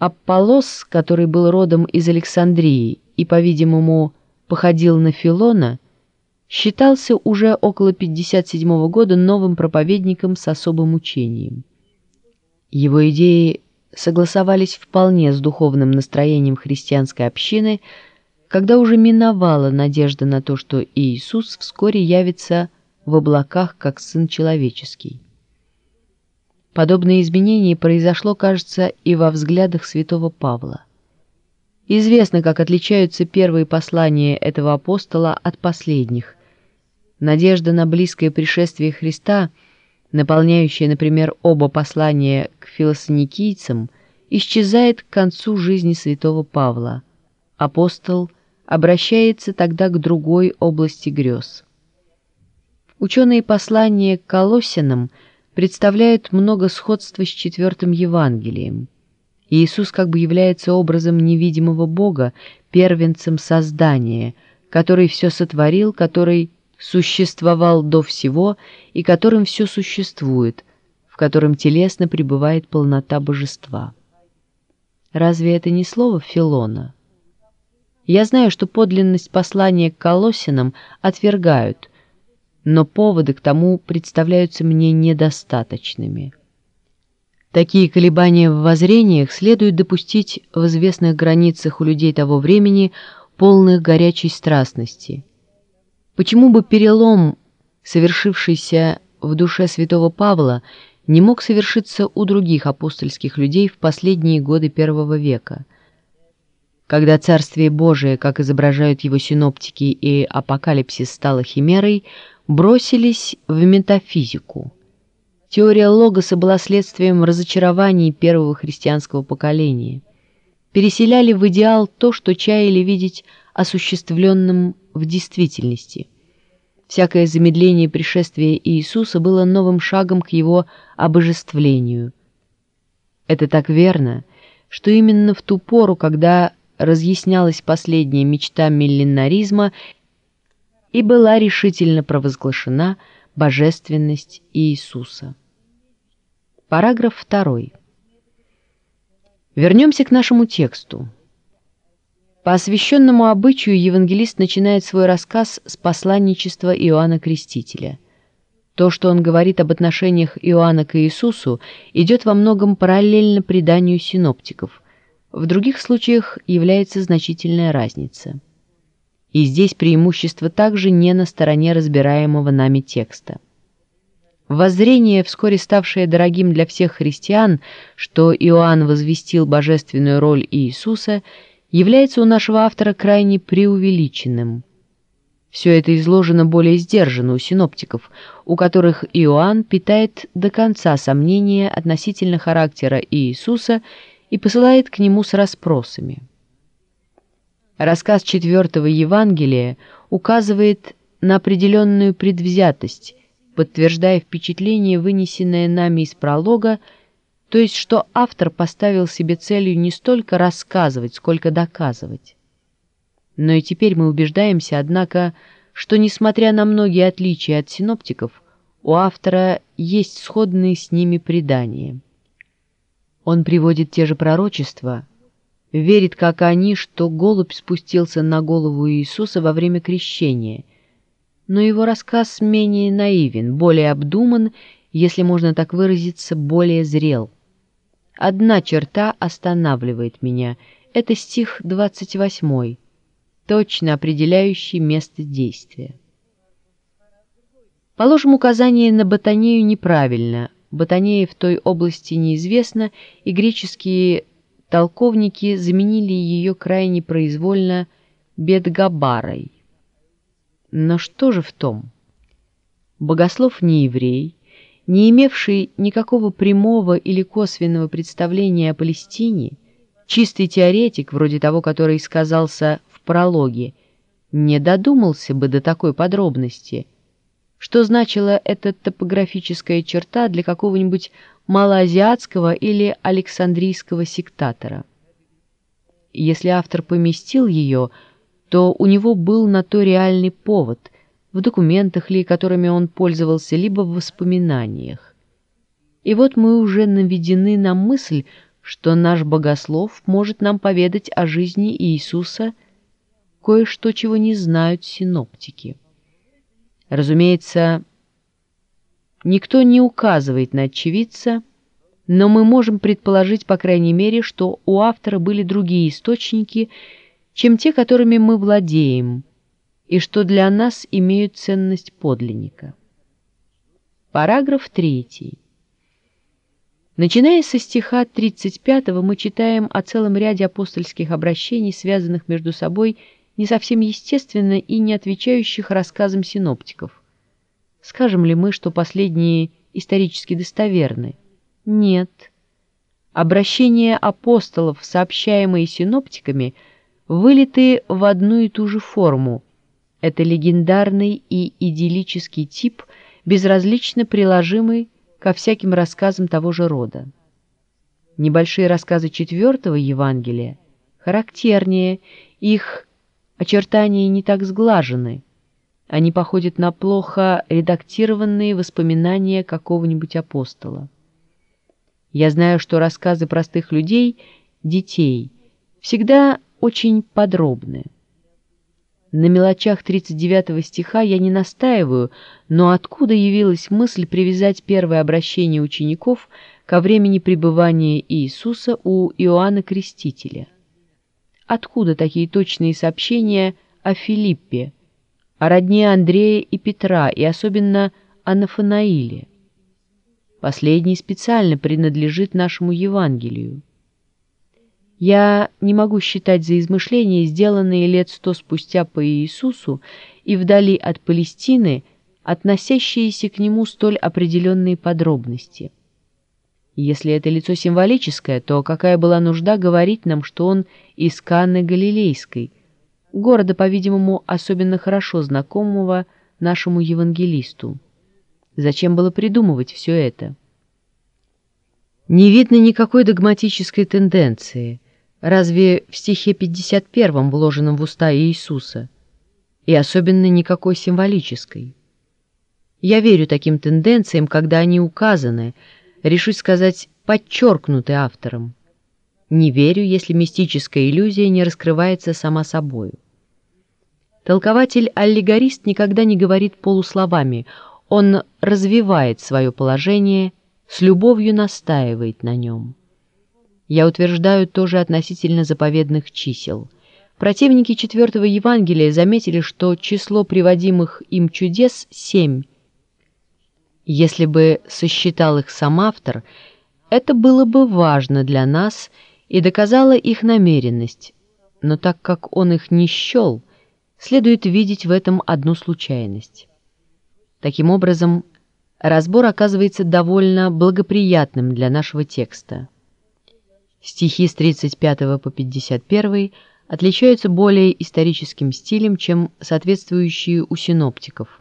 Апполос, который был родом из Александрии и, по-видимому, походил на Филона, считался уже около 57 года новым проповедником с особым учением. Его идеи согласовались вполне с духовным настроением христианской общины, когда уже миновала надежда на то, что Иисус вскоре явится в облаках как Сын Человеческий. Подобное изменение произошло, кажется, и во взглядах святого Павла. Известно, как отличаются первые послания этого апостола от последних. Надежда на близкое пришествие Христа, наполняющая, например, оба послания к филосоникийцам, исчезает к концу жизни святого Павла. Апостол обращается тогда к другой области грез. Ученые послания к Колоссянам представляют много сходства с четвертым Евангелием. Иисус как бы является образом невидимого Бога, первенцем создания, который все сотворил, который существовал до всего и которым все существует, в котором телесно пребывает полнота божества. Разве это не слово Филона? Я знаю, что подлинность послания к Колосинам отвергают, но поводы к тому представляются мне недостаточными. Такие колебания в воззрениях следует допустить в известных границах у людей того времени, полных горячей страстности. Почему бы перелом, совершившийся в душе святого Павла, не мог совершиться у других апостольских людей в последние годы первого века, когда Царствие Божие, как изображают его синоптики и апокалипсис стало химерой, бросились в метафизику – Теория логоса была следствием разочарований первого христианского поколения. Переселяли в идеал то, что чаяли видеть осуществленным в действительности. Всякое замедление пришествия Иисуса было новым шагом к его обожествлению. Это так верно, что именно в ту пору, когда разъяснялась последняя мечта миллинаризма и была решительно провозглашена божественность Иисуса. Параграф 2. Вернемся к нашему тексту. По освященному обычаю евангелист начинает свой рассказ с посланничества Иоанна Крестителя. То, что он говорит об отношениях Иоанна к Иисусу, идет во многом параллельно преданию синоптиков. В других случаях является значительная разница. И здесь преимущество также не на стороне разбираемого нами текста. Воззрение, вскоре ставшее дорогим для всех христиан, что Иоанн возвестил божественную роль Иисуса, является у нашего автора крайне преувеличенным. Все это изложено более сдержанно у синоптиков, у которых Иоанн питает до конца сомнения относительно характера Иисуса и посылает к нему с расспросами. Рассказ четвертого Евангелия указывает на определенную предвзятость, подтверждая впечатление, вынесенное нами из пролога, то есть что автор поставил себе целью не столько рассказывать, сколько доказывать. Но и теперь мы убеждаемся, однако, что, несмотря на многие отличия от синоптиков, у автора есть сходные с ними предания. Он приводит те же пророчества, верит, как они, что голубь спустился на голову Иисуса во время крещения — но его рассказ менее наивен, более обдуман, если можно так выразиться, более зрел. Одна черта останавливает меня. Это стих 28, точно определяющий место действия. Положим указание на ботанею неправильно. Ботанея в той области неизвестна, и греческие толковники заменили ее крайне произвольно Бедгабарой. Но что же в том? Богослов не еврей, не имевший никакого прямого или косвенного представления о Палестине, чистый теоретик, вроде того, который сказался в прологе, не додумался бы до такой подробности, что значила эта топографическая черта для какого-нибудь малоазиатского или александрийского сектатора. Если автор поместил ее – то у него был на то реальный повод, в документах ли, которыми он пользовался, либо в воспоминаниях. И вот мы уже наведены на мысль, что наш богослов может нам поведать о жизни Иисуса кое-что, чего не знают синоптики. Разумеется, никто не указывает на очевидца, но мы можем предположить, по крайней мере, что у автора были другие источники, чем те, которыми мы владеем, и что для нас имеют ценность подлинника. Параграф 3. Начиная со стиха 35 мы читаем о целом ряде апостольских обращений, связанных между собой не совсем естественно и не отвечающих рассказам синоптиков. Скажем ли мы, что последние исторически достоверны? Нет. Обращения апостолов, сообщаемые синоптиками, вылиты в одну и ту же форму. Это легендарный и идиллический тип, безразлично приложимый ко всяким рассказам того же рода. Небольшие рассказы четвертого Евангелия характернее, их очертания не так сглажены, они походят на плохо редактированные воспоминания какого-нибудь апостола. Я знаю, что рассказы простых людей, детей, всегда очень подробны. На мелочах 39 стиха я не настаиваю, но откуда явилась мысль привязать первое обращение учеников ко времени пребывания Иисуса у Иоанна Крестителя? Откуда такие точные сообщения о Филиппе, о родне Андрея и Петра, и особенно о Нафанаиле? Последний специально принадлежит нашему Евангелию. Я не могу считать за измышления, сделанные лет сто спустя по Иисусу и вдали от Палестины, относящиеся к нему столь определенные подробности. Если это лицо символическое, то какая была нужда говорить нам, что он из Канны Галилейской, города, по-видимому, особенно хорошо знакомого нашему евангелисту? Зачем было придумывать все это? Не видно никакой догматической тенденции – Разве в стихе 51, вложенном в уста Иисуса, и особенно никакой символической? Я верю таким тенденциям, когда они указаны, решусь сказать, подчеркнуты автором. Не верю, если мистическая иллюзия не раскрывается сама собою. Толкователь-аллегорист никогда не говорит полусловами, он развивает свое положение, с любовью настаивает на нем. Я утверждаю тоже относительно заповедных чисел. Противники четвертого Евангелия заметили, что число приводимых им чудес — семь. Если бы сосчитал их сам автор, это было бы важно для нас и доказало их намеренность, но так как он их не счел, следует видеть в этом одну случайность. Таким образом, разбор оказывается довольно благоприятным для нашего текста. Стихи с 35 по 51 отличаются более историческим стилем, чем соответствующие у синоптиков.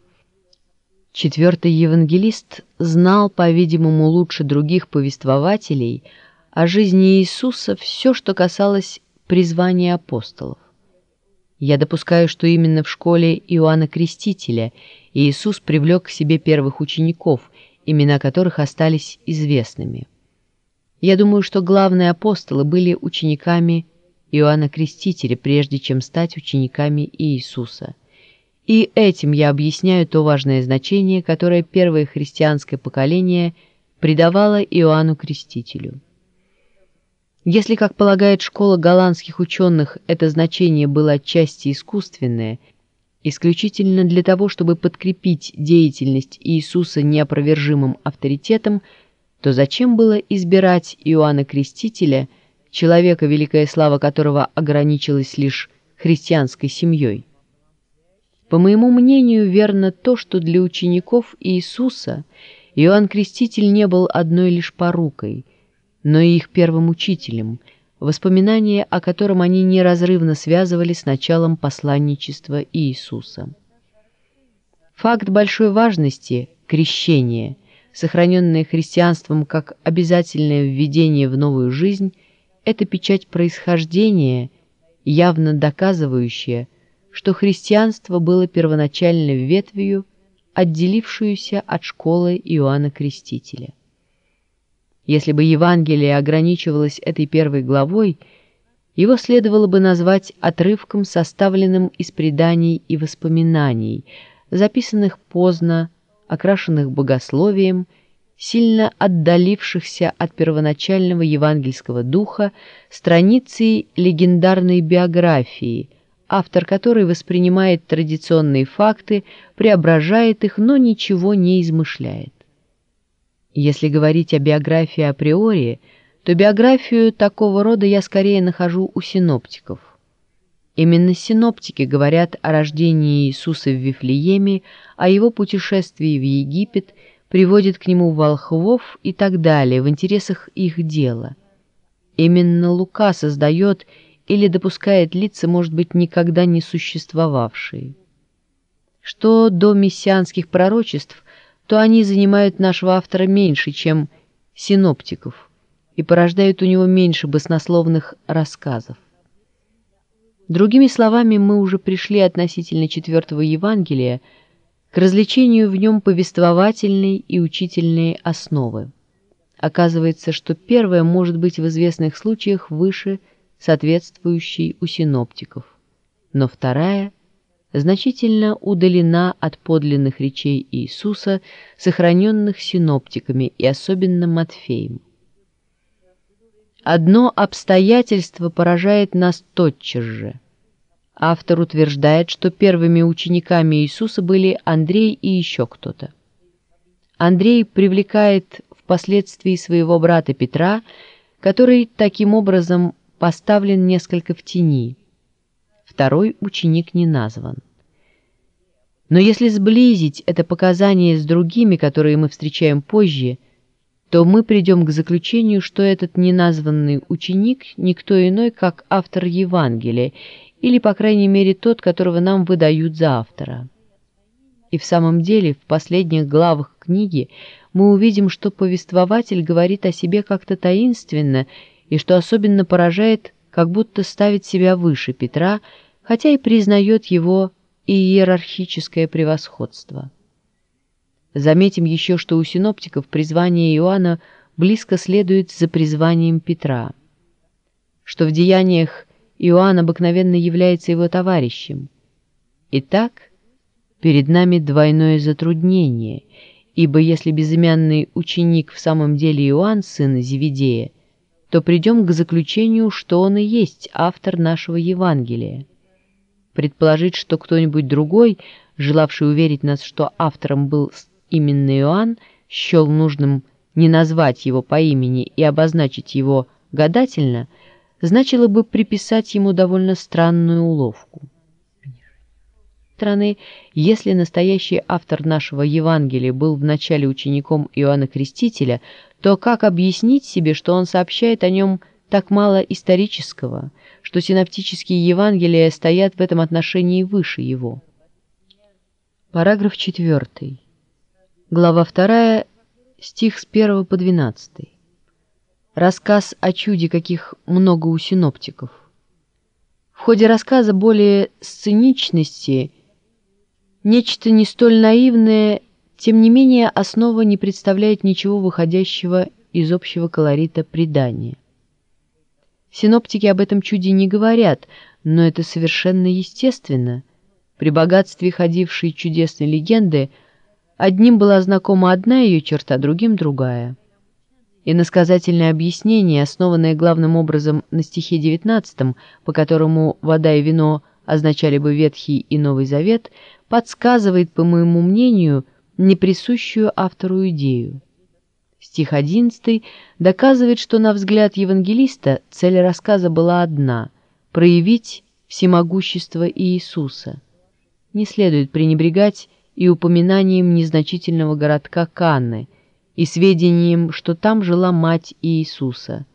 Четвертый евангелист знал, по-видимому, лучше других повествователей о жизни Иисуса все, что касалось призвания апостолов. Я допускаю, что именно в школе Иоанна Крестителя Иисус привлек к себе первых учеников, имена которых остались известными. Я думаю, что главные апостолы были учениками Иоанна Крестителя, прежде чем стать учениками Иисуса. И этим я объясняю то важное значение, которое первое христианское поколение придавало Иоанну Крестителю. Если, как полагает школа голландских ученых, это значение было отчасти искусственное, исключительно для того, чтобы подкрепить деятельность Иисуса неопровержимым авторитетом – то зачем было избирать Иоанна Крестителя, человека, великая слава которого ограничилась лишь христианской семьей? По моему мнению, верно то, что для учеников Иисуса Иоанн Креститель не был одной лишь порукой, но и их первым учителем, воспоминания о котором они неразрывно связывали с началом посланничества Иисуса. Факт большой важности – крещение – сохраненное христианством как обязательное введение в новую жизнь, это печать происхождения, явно доказывающая, что христианство было первоначальной ветвью, отделившуюся от школы Иоанна Крестителя. Если бы Евангелие ограничивалось этой первой главой, его следовало бы назвать отрывком, составленным из преданий и воспоминаний, записанных поздно, окрашенных богословием, сильно отдалившихся от первоначального евангельского духа, страницей легендарной биографии, автор которой воспринимает традиционные факты, преображает их, но ничего не измышляет. Если говорить о биографии априори, то биографию такого рода я скорее нахожу у синоптиков. Именно синоптики говорят о рождении Иисуса в Вифлееме, о его путешествии в Египет, приводят к нему волхвов и так далее в интересах их дела. Именно Лука создает или допускает лица, может быть, никогда не существовавшие. Что до мессианских пророчеств, то они занимают нашего автора меньше, чем синоптиков, и порождают у него меньше баснословных рассказов. Другими словами, мы уже пришли относительно четвертого Евангелия к развлечению в нем повествовательной и учительной основы. Оказывается, что первое может быть в известных случаях выше соответствующей у синоптиков, но вторая значительно удалена от подлинных речей Иисуса, сохраненных синоптиками и особенно Матфеем. Одно обстоятельство поражает нас тотчас же. Автор утверждает, что первыми учениками Иисуса были Андрей и еще кто-то. Андрей привлекает впоследствии своего брата Петра, который таким образом поставлен несколько в тени. Второй ученик не назван. Но если сблизить это показание с другими, которые мы встречаем позже – то мы придем к заключению, что этот неназванный ученик никто иной, как автор Евангелия, или, по крайней мере, тот, которого нам выдают за автора. И в самом деле, в последних главах книги мы увидим, что повествователь говорит о себе как-то таинственно, и что особенно поражает, как будто ставит себя выше Петра, хотя и признает его иерархическое превосходство. Заметим еще, что у синоптиков призвание Иоанна близко следует за призванием Петра, что в деяниях Иоанн обыкновенно является его товарищем. Итак, перед нами двойное затруднение, ибо если безымянный ученик в самом деле Иоанн, сын Зеведея, то придем к заключению, что он и есть автор нашего Евангелия. Предположить, что кто-нибудь другой, желавший уверить нас, что автором был Именно Иоанн счел нужным не назвать его по имени и обозначить его гадательно, значило бы приписать ему довольно странную уловку. Страны, если настоящий автор нашего Евангелия был вначале учеником Иоанна Крестителя, то как объяснить себе, что он сообщает о нем так мало исторического, что синоптические Евангелия стоят в этом отношении выше его? Параграф 4. Глава 2, стих с 1 по 12. Рассказ о чуде, каких много у синоптиков. В ходе рассказа более сценичности, нечто не столь наивное, тем не менее основа не представляет ничего выходящего из общего колорита предания. Синоптики об этом чуде не говорят, но это совершенно естественно. При богатстве ходившей чудесной легенды – Одним была знакома одна ее черта, другим другая. И насказательное объяснение, основанное главным образом на стихе 19, по которому вода и вино означали бы Ветхий и Новый Завет, подсказывает, по моему мнению, неприсущую автору идею. Стих 11 доказывает, что, на взгляд евангелиста, цель рассказа была одна – проявить всемогущество Иисуса. Не следует пренебрегать и упоминанием незначительного городка Канны и сведением, что там жила мать Иисуса.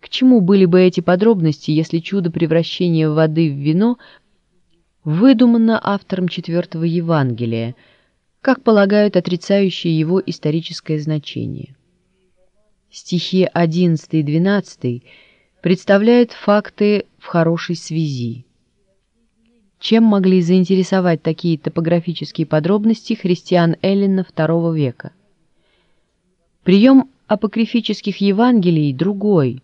К чему были бы эти подробности, если чудо превращения воды в вино выдумано автором четвертого Евангелия, как полагают отрицающие его историческое значение? Стихи 11 и 12 представляют факты в хорошей связи. Чем могли заинтересовать такие топографические подробности христиан Эллина II века? Прием апокрифических Евангелий другой.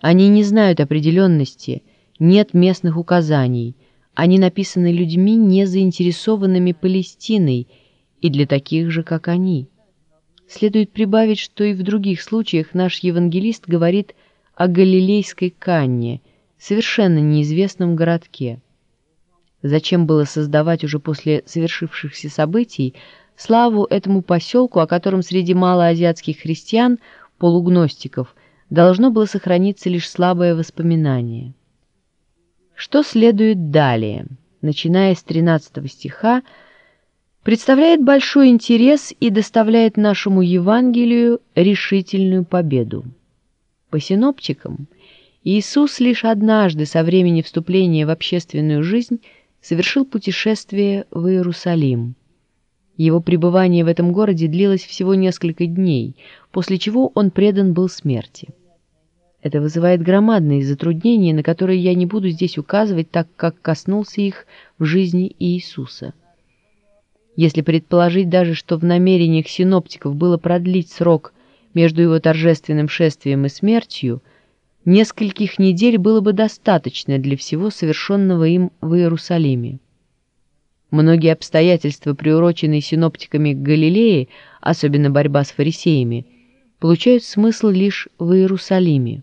Они не знают определенности, нет местных указаний, они написаны людьми, не заинтересованными Палестиной, и для таких же, как они. Следует прибавить, что и в других случаях наш евангелист говорит о галилейской Канне, совершенно неизвестном городке. Зачем было создавать уже после совершившихся событий славу этому поселку, о котором среди малоазиатских христиан, полугностиков, должно было сохраниться лишь слабое воспоминание. Что следует далее, начиная с 13 стиха, представляет большой интерес и доставляет нашему Евангелию решительную победу. По синоптикам, Иисус лишь однажды со времени вступления в общественную жизнь совершил путешествие в Иерусалим. Его пребывание в этом городе длилось всего несколько дней, после чего он предан был смерти. Это вызывает громадные затруднения, на которые я не буду здесь указывать, так как коснулся их в жизни Иисуса. Если предположить даже, что в намерениях синоптиков было продлить срок между его торжественным шествием и смертью, нескольких недель было бы достаточно для всего совершенного им в Иерусалиме. Многие обстоятельства, приуроченные синоптиками к Галилее, особенно борьба с фарисеями, получают смысл лишь в Иерусалиме.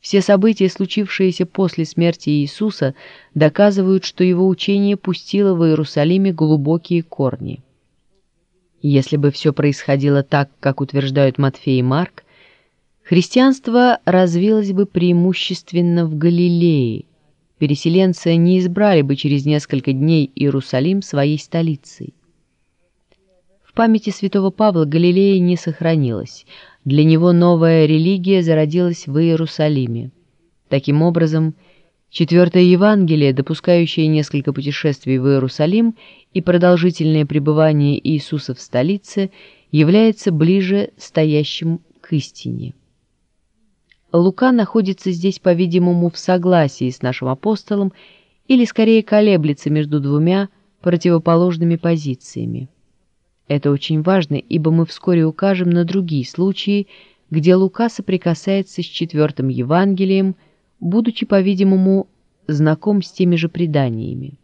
Все события, случившиеся после смерти Иисуса, доказывают, что его учение пустило в Иерусалиме глубокие корни. Если бы все происходило так, как утверждают Матфей и Марк, христианство развилось бы преимущественно в Галилее, переселенцы не избрали бы через несколько дней Иерусалим своей столицей. В памяти святого Павла Галилея не сохранилась, для него новая религия зародилась в Иерусалиме. Таким образом, четвертое Евангелие, допускающее несколько путешествий в Иерусалим и продолжительное пребывание Иисуса в столице, является ближе стоящим к истине. Лука находится здесь, по-видимому, в согласии с нашим апостолом или скорее колеблется между двумя противоположными позициями. Это очень важно, ибо мы вскоре укажем на другие случаи, где Лука соприкасается с четвертым Евангелием, будучи, по-видимому, знаком с теми же преданиями.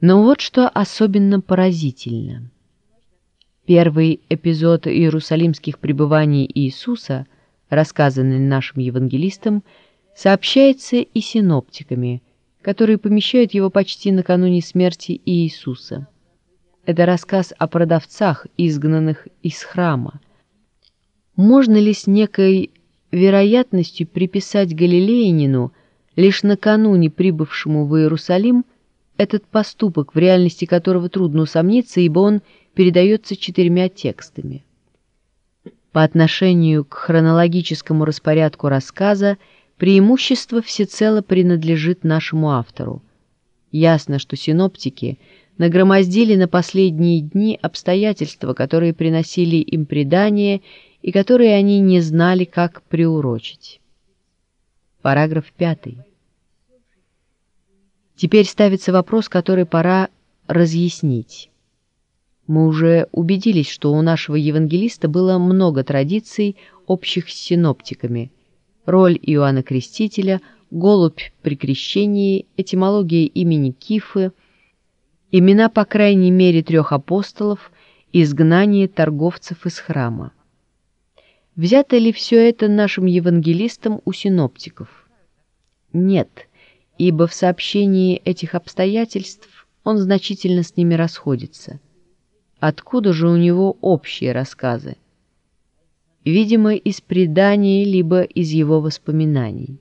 Но вот что особенно поразительно. Первый эпизод иерусалимских пребываний Иисуса, рассказанный нашим евангелистам, сообщается и синоптиками, которые помещают его почти накануне смерти Иисуса. Это рассказ о продавцах, изгнанных из храма. Можно ли с некой вероятностью приписать Галилеянину, лишь накануне прибывшему в Иерусалим, этот поступок, в реальности которого трудно усомниться, ибо он передается четырьмя текстами. По отношению к хронологическому распорядку рассказа преимущество всецело принадлежит нашему автору. Ясно, что синоптики – нагромоздили на последние дни обстоятельства, которые приносили им предание и которые они не знали, как приурочить. Параграф 5. Теперь ставится вопрос, который пора разъяснить. Мы уже убедились, что у нашего евангелиста было много традиций, общих с синоптиками. Роль Иоанна Крестителя, голубь при крещении, этимология имени Кифы – имена по крайней мере трех апостолов, изгнание торговцев из храма. Взято ли все это нашим евангелистам у синоптиков? Нет, ибо в сообщении этих обстоятельств он значительно с ними расходится. Откуда же у него общие рассказы? Видимо, из преданий, либо из его воспоминаний.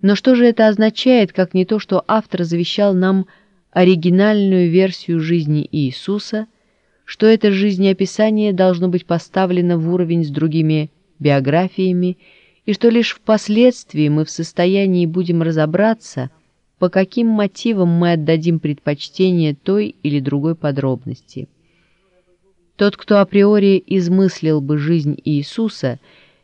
Но что же это означает, как не то, что автор завещал нам оригинальную версию жизни Иисуса, что это жизнеописание должно быть поставлено в уровень с другими биографиями, и что лишь впоследствии мы в состоянии будем разобраться, по каким мотивам мы отдадим предпочтение той или другой подробности. Тот, кто априори измыслил бы жизнь Иисуса,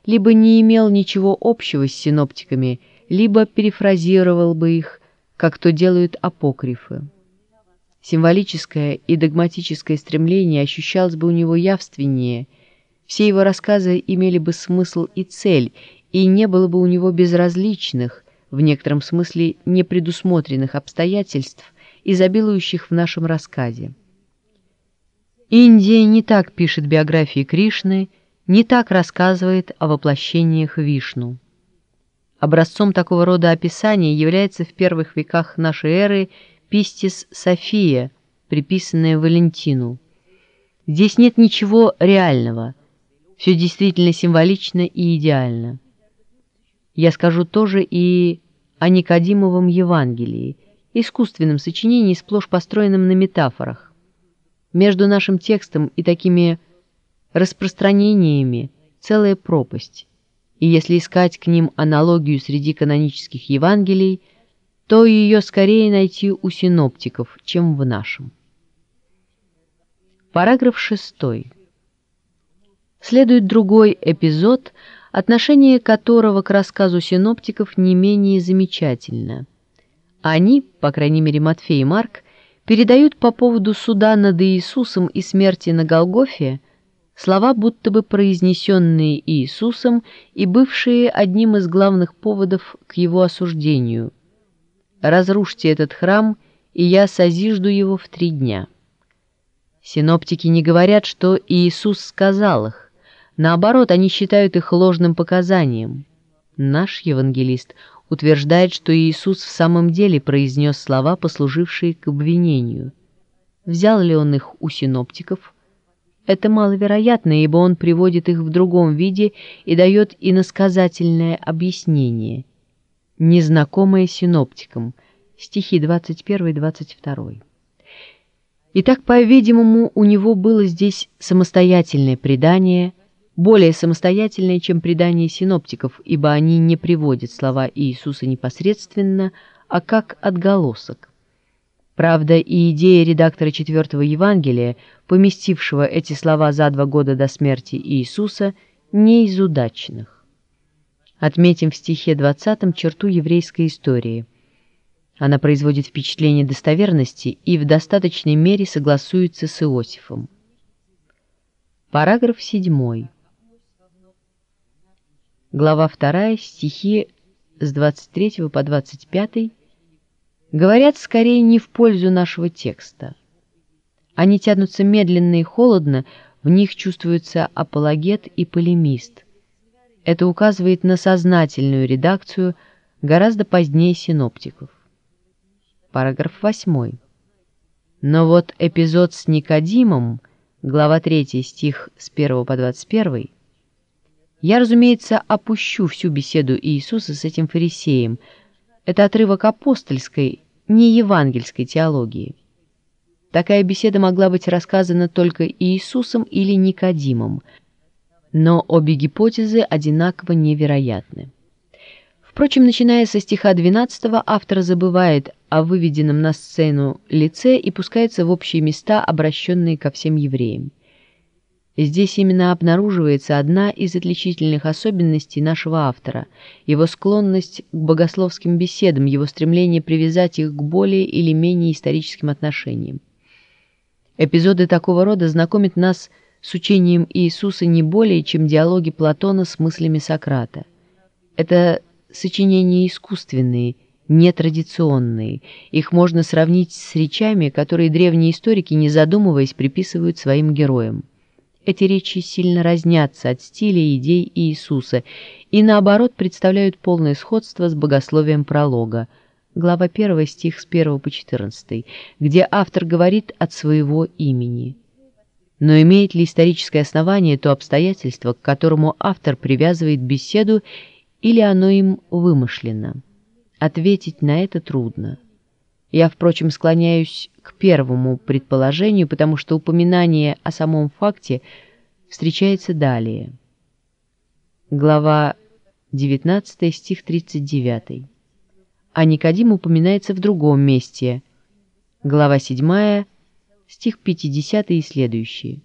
либо не имел ничего общего с синоптиками, либо перефразировал бы их, как то делают апокрифы. Символическое и догматическое стремление ощущалось бы у него явственнее, все его рассказы имели бы смысл и цель, и не было бы у него безразличных, в некотором смысле непредусмотренных обстоятельств, изобилующих в нашем рассказе. Индия не так пишет биографии Кришны, не так рассказывает о воплощениях Вишну. Образцом такого рода описания является в первых веках нашей эры Пистис София, приписанная Валентину. Здесь нет ничего реального, все действительно символично и идеально. Я скажу тоже и о Никодимовом Евангелии, искусственном сочинении, сплошь построенном на метафорах. Между нашим текстом и такими распространениями целая пропасть, и если искать к ним аналогию среди канонических Евангелий, то ее скорее найти у синоптиков, чем в нашем. Параграф 6. Следует другой эпизод, отношение которого к рассказу синоптиков не менее замечательно. Они, по крайней мере Матфей и Марк, передают по поводу суда над Иисусом и смерти на Голгофе слова, будто бы произнесенные Иисусом и бывшие одним из главных поводов к его осуждению. «Разрушьте этот храм, и я созижду его в три дня». Синоптики не говорят, что Иисус сказал их. Наоборот, они считают их ложным показанием. Наш евангелист утверждает, что Иисус в самом деле произнес слова, послужившие к обвинению. Взял ли он их у синоптиков? Это маловероятно, ибо он приводит их в другом виде и дает иносказательное объяснение, незнакомое синоптикам, стихи 21-22. Итак, по-видимому, у него было здесь самостоятельное предание – более самостоятельное, чем предание синоптиков, ибо они не приводят слова Иисуса непосредственно, а как отголосок. Правда, и идея редактора четвертого Евангелия, поместившего эти слова за два года до смерти Иисуса, не из удачных. Отметим в стихе 20 черту еврейской истории. Она производит впечатление достоверности и в достаточной мере согласуется с Иосифом. Параграф 7 глава 2, стихи с 23 по 25, говорят скорее не в пользу нашего текста. Они тянутся медленно и холодно, в них чувствуется апологет и полемист. Это указывает на сознательную редакцию гораздо позднее синоптиков. Параграф 8. Но вот эпизод с Никодимом, глава 3, стих с 1 по 21, я, разумеется, опущу всю беседу Иисуса с этим фарисеем. Это отрывок апостольской, не евангельской теологии. Такая беседа могла быть рассказана только Иисусом или Никодимом, но обе гипотезы одинаково невероятны. Впрочем, начиная со стиха 12 автор забывает о выведенном на сцену лице и пускается в общие места, обращенные ко всем евреям. Здесь именно обнаруживается одна из отличительных особенностей нашего автора – его склонность к богословским беседам, его стремление привязать их к более или менее историческим отношениям. Эпизоды такого рода знакомят нас с учением Иисуса не более, чем диалоги Платона с мыслями Сократа. Это сочинения искусственные, нетрадиционные. Их можно сравнить с речами, которые древние историки, не задумываясь, приписывают своим героям. Эти речи сильно разнятся от стиля и идей Иисуса и, наоборот, представляют полное сходство с богословием пролога, глава 1, стих с 1 по 14, где автор говорит от своего имени. Но имеет ли историческое основание то обстоятельство, к которому автор привязывает беседу, или оно им вымышлено? Ответить на это трудно. Я, впрочем, склоняюсь к первому предположению, потому что упоминание о самом факте встречается далее. Глава 19, стих 39. А Никодим упоминается в другом месте. Глава 7, стих 50 и следующие.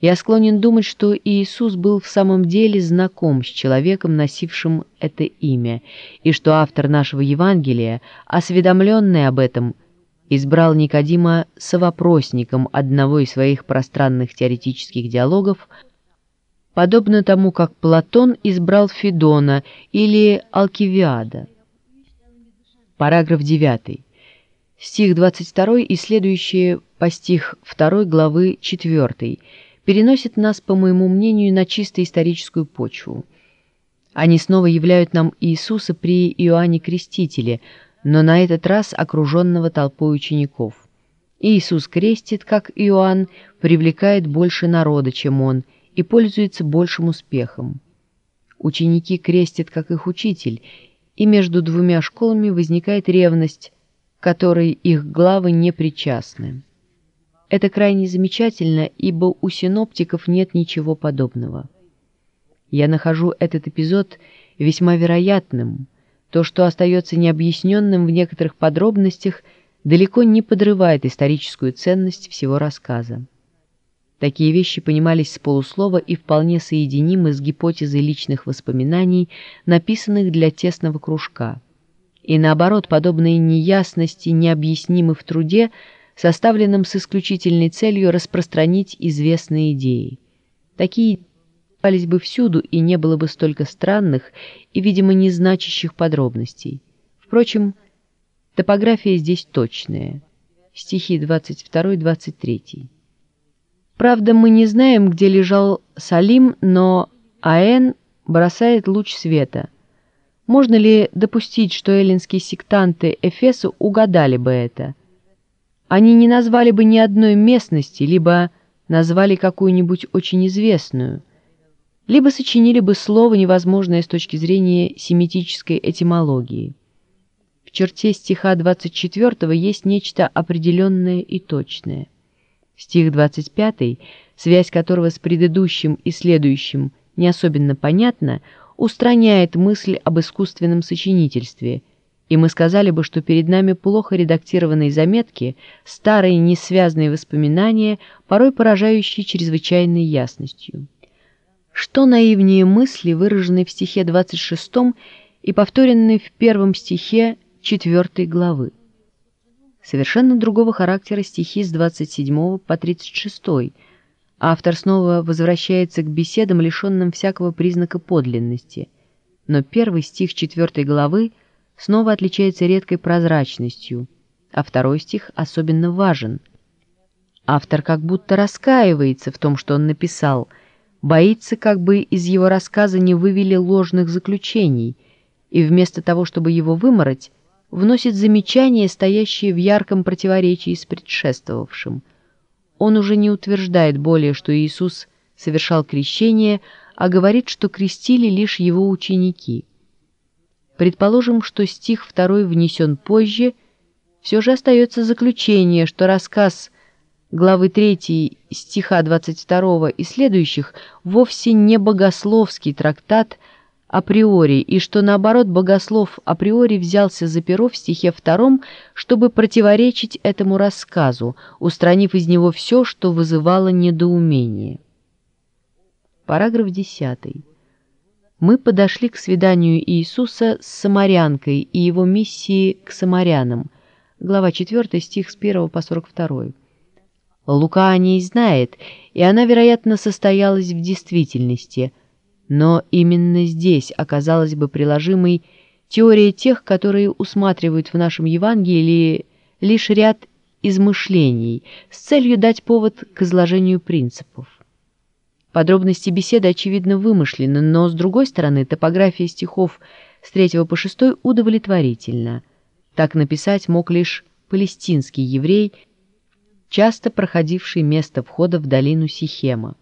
Я склонен думать, что Иисус был в самом деле знаком с человеком, носившим это имя, и что автор нашего Евангелия, осведомленный об этом, избрал Никодима совопросником одного из своих пространных теоретических диалогов подобно тому, как Платон избрал Федона или Алкивиада. Параграф 9. Стих 22 и следующие по стих 2 главы 4 переносят нас, по моему мнению, на чисто историческую почву. Они снова являют нам Иисуса при Иоанне Крестителе, но на этот раз окруженного толпой учеников. Иисус крестит, как Иоанн, привлекает больше народа, чем он, и пользуется большим успехом. Ученики крестят, как их учитель, и между двумя школами возникает ревность, которой их главы не причастны. Это крайне замечательно, ибо у синоптиков нет ничего подобного. Я нахожу этот эпизод весьма вероятным. То, что остается необъясненным в некоторых подробностях, далеко не подрывает историческую ценность всего рассказа. Такие вещи понимались с полуслова и вполне соединимы с гипотезой личных воспоминаний, написанных для тесного кружка. И наоборот, подобные неясности необъяснимы в труде, составленном с исключительной целью распространить известные идеи. Такие попались бы всюду, и не было бы столько странных и, видимо, незначащих подробностей. Впрочем, топография здесь точная. Стихи 22-23. Правда, мы не знаем, где лежал Салим, но Аэн бросает луч света. Можно ли допустить, что эллинские сектанты Эфеса угадали бы это? Они не назвали бы ни одной местности, либо назвали какую-нибудь очень известную, либо сочинили бы слово, невозможное с точки зрения семитической этимологии. В черте стиха 24 есть нечто определенное и точное. Стих 25, связь которого с предыдущим и следующим не особенно понятна, устраняет мысль об искусственном сочинительстве, и мы сказали бы, что перед нами плохо редактированные заметки, старые несвязные воспоминания, порой поражающие чрезвычайной ясностью. Что наивнее мысли, выраженные в стихе 26 и повторенные в первом стихе 4 главы совершенно другого характера стихи с 27 по 36. Автор снова возвращается к беседам, лишенным всякого признака подлинности. Но первый стих 4 главы снова отличается редкой прозрачностью, а второй стих особенно важен. Автор как будто раскаивается в том, что он написал, боится, как бы из его рассказа не вывели ложных заключений, и вместо того, чтобы его вымороть, вносит замечания, стоящие в ярком противоречии с предшествовавшим. Он уже не утверждает более, что Иисус совершал крещение, а говорит, что крестили лишь его ученики. Предположим, что стих второй внесен позже, все же остается заключение, что рассказ главы 3 стиха 22 и следующих вовсе не богословский трактат, априори, и что, наоборот, богослов априори взялся за перо в стихе втором, чтобы противоречить этому рассказу, устранив из него все, что вызывало недоумение. Параграф 10. Мы подошли к свиданию Иисуса с самарянкой и его миссии к самарянам. Глава 4, стих с 1 по 42. Лука о ней знает, и она, вероятно, состоялась в действительности – но именно здесь оказалась бы приложимой теория тех, которые усматривают в нашем Евангелии лишь ряд измышлений с целью дать повод к изложению принципов. Подробности беседы, очевидно, вымышлены, но, с другой стороны, топография стихов с 3 по 6 удовлетворительна. Так написать мог лишь палестинский еврей, часто проходивший место входа в долину Сихема.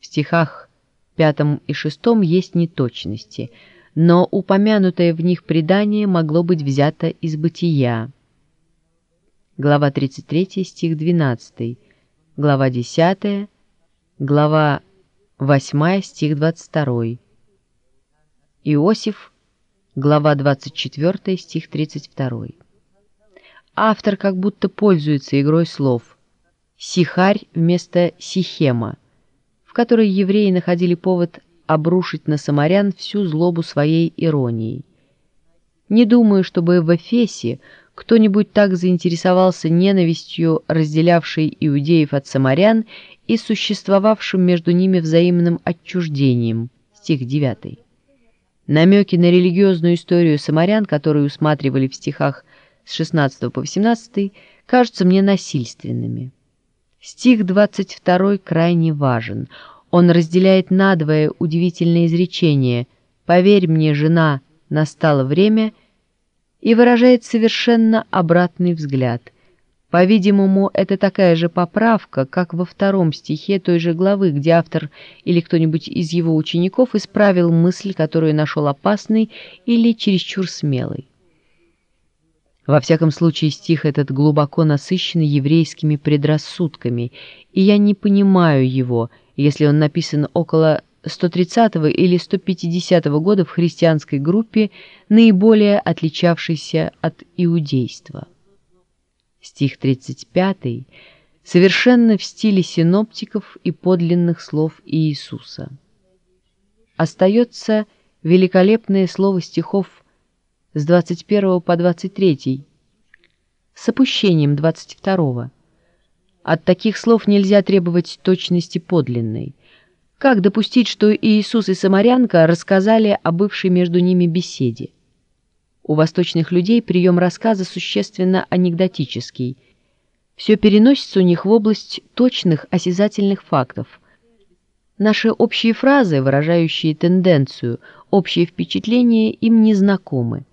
В стихах пятом и шестом есть неточности, но упомянутое в них предание могло быть взято из бытия. Глава 33, стих 12, глава 10, глава 8, стих 22. Иосиф, глава 24, стих 32. Автор как будто пользуется игрой слов. Сихарь вместо Сихема – которой евреи находили повод обрушить на самарян всю злобу своей иронией. Не думаю, чтобы в Эфесе кто-нибудь так заинтересовался ненавистью, разделявшей иудеев от самарян и существовавшим между ними взаимным отчуждением. Стих 9. Намеки на религиозную историю самарян, которые усматривали в стихах с 16 по 18, кажутся мне насильственными. Стих 22 крайне важен. Он разделяет надвое удивительное изречение «Поверь мне, жена, настало время» и выражает совершенно обратный взгляд. По-видимому, это такая же поправка, как во втором стихе той же главы, где автор или кто-нибудь из его учеников исправил мысль, которую нашел опасной или чересчур смелой. Во всяком случае, стих этот глубоко насыщен еврейскими предрассудками, и я не понимаю его, если он написан около 130 или 150 года в христианской группе, наиболее отличавшейся от иудейства. Стих 35 совершенно в стиле синоптиков и подлинных слов Иисуса. Остается великолепное слово стихов с 21 по 23, с опущением 22. От таких слов нельзя требовать точности подлинной. Как допустить, что Иисус и Самарянка рассказали о бывшей между ними беседе? У восточных людей прием рассказа существенно анекдотический. Все переносится у них в область точных осязательных фактов. Наши общие фразы, выражающие тенденцию, общие впечатления им не знакомы.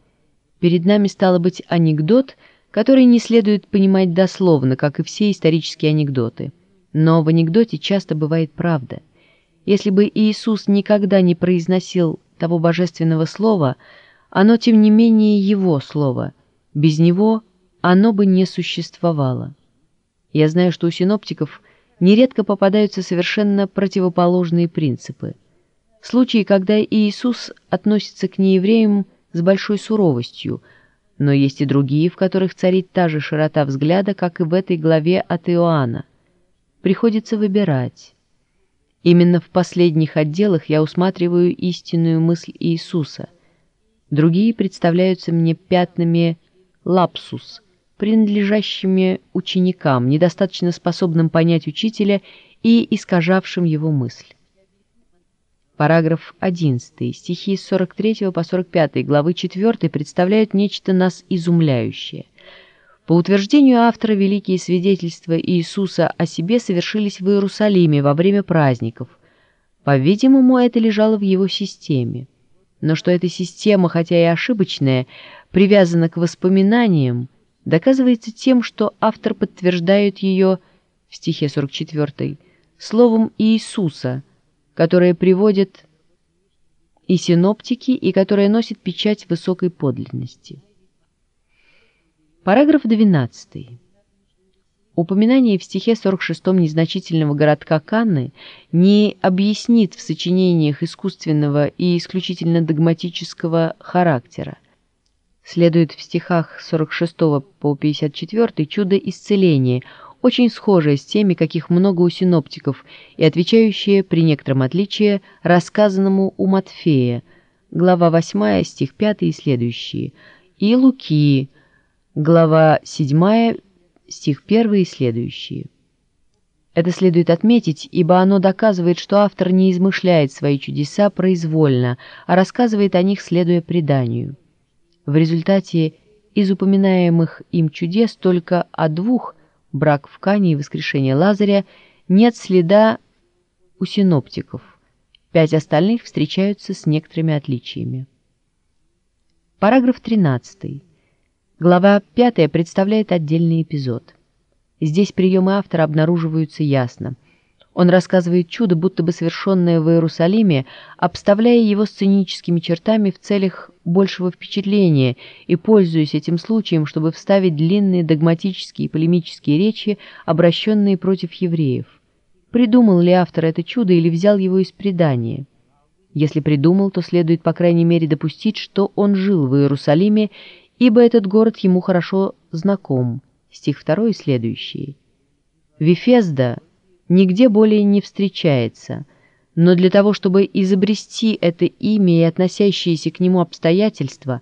Перед нами стало быть анекдот, который не следует понимать дословно, как и все исторические анекдоты. Но в анекдоте часто бывает правда. Если бы Иисус никогда не произносил того божественного слова, оно, тем не менее, его слово. Без него оно бы не существовало. Я знаю, что у синоптиков нередко попадаются совершенно противоположные принципы. Случаи, когда Иисус относится к неевреям с большой суровостью, но есть и другие, в которых царит та же широта взгляда, как и в этой главе от Иоанна. Приходится выбирать. Именно в последних отделах я усматриваю истинную мысль Иисуса. Другие представляются мне пятнами лапсус, принадлежащими ученикам, недостаточно способным понять учителя и искажавшим его мысль. Параграф 11. Стихи с 43 по 45 главы 4 представляют нечто нас изумляющее. По утверждению автора, великие свидетельства Иисуса о себе совершились в Иерусалиме во время праздников. По-видимому, это лежало в его системе. Но что эта система, хотя и ошибочная, привязана к воспоминаниям, доказывается тем, что автор подтверждает ее в стихе 44 словом Иисуса – которое приводят и синоптики, и которое носит печать высокой подлинности. Параграф 12. Упоминание в стихе 46-м незначительного городка Канны не объяснит в сочинениях искусственного и исключительно догматического характера. Следует в стихах 46 по 54 чудо исцеления – очень схожая с теми, каких много у синоптиков, и отвечающая при некотором отличии рассказанному у Матфея, глава 8, стих 5 и следующие, и Луки, глава 7, стих 1 и следующие. Это следует отметить, ибо оно доказывает, что автор не измышляет свои чудеса произвольно, а рассказывает о них, следуя преданию. В результате из упоминаемых им чудес только о двух – брак в Кане и воскрешение Лазаря, нет следа у синоптиков. Пять остальных встречаются с некоторыми отличиями. Параграф 13. Глава 5 представляет отдельный эпизод. Здесь приемы автора обнаруживаются ясно. Он рассказывает чудо, будто бы совершенное в Иерусалиме, обставляя его сценическими чертами в целях большего впечатления и пользуясь этим случаем, чтобы вставить длинные догматические и полемические речи, обращенные против евреев. Придумал ли автор это чудо или взял его из предания? Если придумал, то следует по крайней мере допустить, что он жил в Иерусалиме, ибо этот город ему хорошо знаком. Стих 2 и следующие. Вифезда нигде более не встречается, но для того, чтобы изобрести это имя и относящиеся к нему обстоятельства,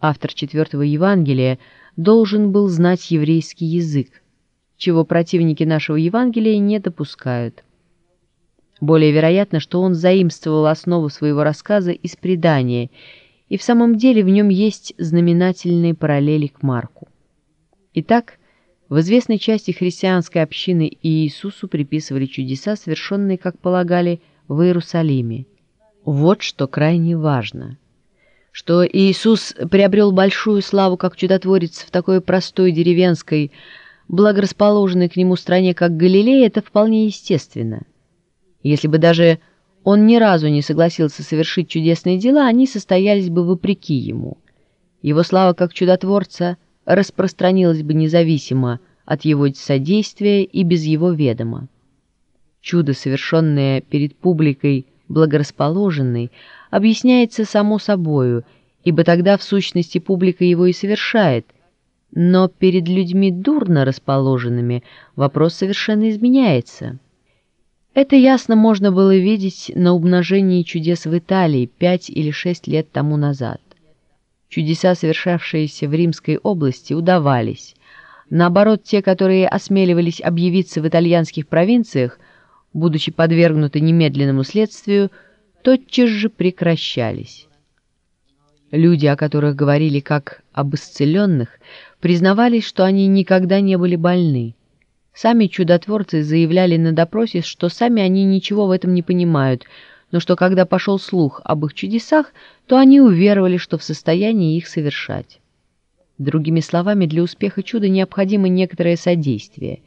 автор четвертого Евангелия должен был знать еврейский язык, чего противники нашего Евангелия не допускают. Более вероятно, что он заимствовал основу своего рассказа из предания, и в самом деле в нем есть знаменательные параллели к Марку. Итак, в известной части христианской общины Иисусу приписывали чудеса, совершенные, как полагали, в Иерусалиме. Вот что крайне важно. Что Иисус приобрел большую славу как чудотворец в такой простой деревенской, благорасположенной к нему стране, как Галилея, это вполне естественно. Если бы даже он ни разу не согласился совершить чудесные дела, они состоялись бы вопреки ему. Его слава как чудотворца – распространилось бы независимо от его содействия и без его ведома. Чудо, совершенное перед публикой благорасположенной, объясняется само собою, ибо тогда в сущности публика его и совершает, но перед людьми дурно расположенными вопрос совершенно изменяется. Это ясно можно было видеть на умножении чудес в Италии пять или шесть лет тому назад. Чудеса, совершавшиеся в Римской области, удавались. Наоборот, те, которые осмеливались объявиться в итальянских провинциях, будучи подвергнуты немедленному следствию, тотчас же прекращались. Люди, о которых говорили как об исцеленных, признавались, что они никогда не были больны. Сами чудотворцы заявляли на допросе, что сами они ничего в этом не понимают, но что когда пошел слух об их чудесах, то они уверовали, что в состоянии их совершать. Другими словами, для успеха чуда необходимо некоторое содействие.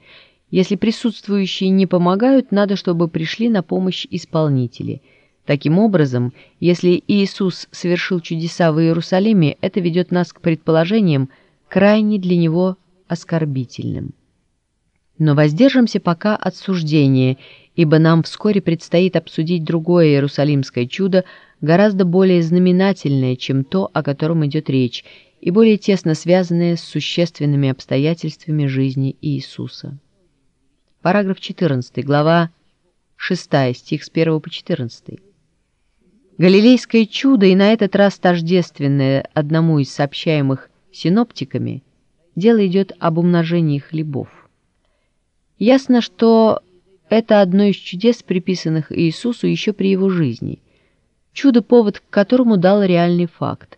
Если присутствующие не помогают, надо, чтобы пришли на помощь исполнители. Таким образом, если Иисус совершил чудеса в Иерусалиме, это ведет нас к предположениям, крайне для него оскорбительным. Но воздержимся пока от суждения, ибо нам вскоре предстоит обсудить другое иерусалимское чудо, гораздо более знаменательное, чем то, о котором идет речь, и более тесно связанное с существенными обстоятельствами жизни Иисуса. Параграф 14, глава 6, стих с 1 по 14. Галилейское чудо, и на этот раз тождественное одному из сообщаемых синоптиками, дело идет об умножении хлебов. Ясно, что это одно из чудес, приписанных Иисусу еще при его жизни. Чудо, повод к которому дал реальный факт.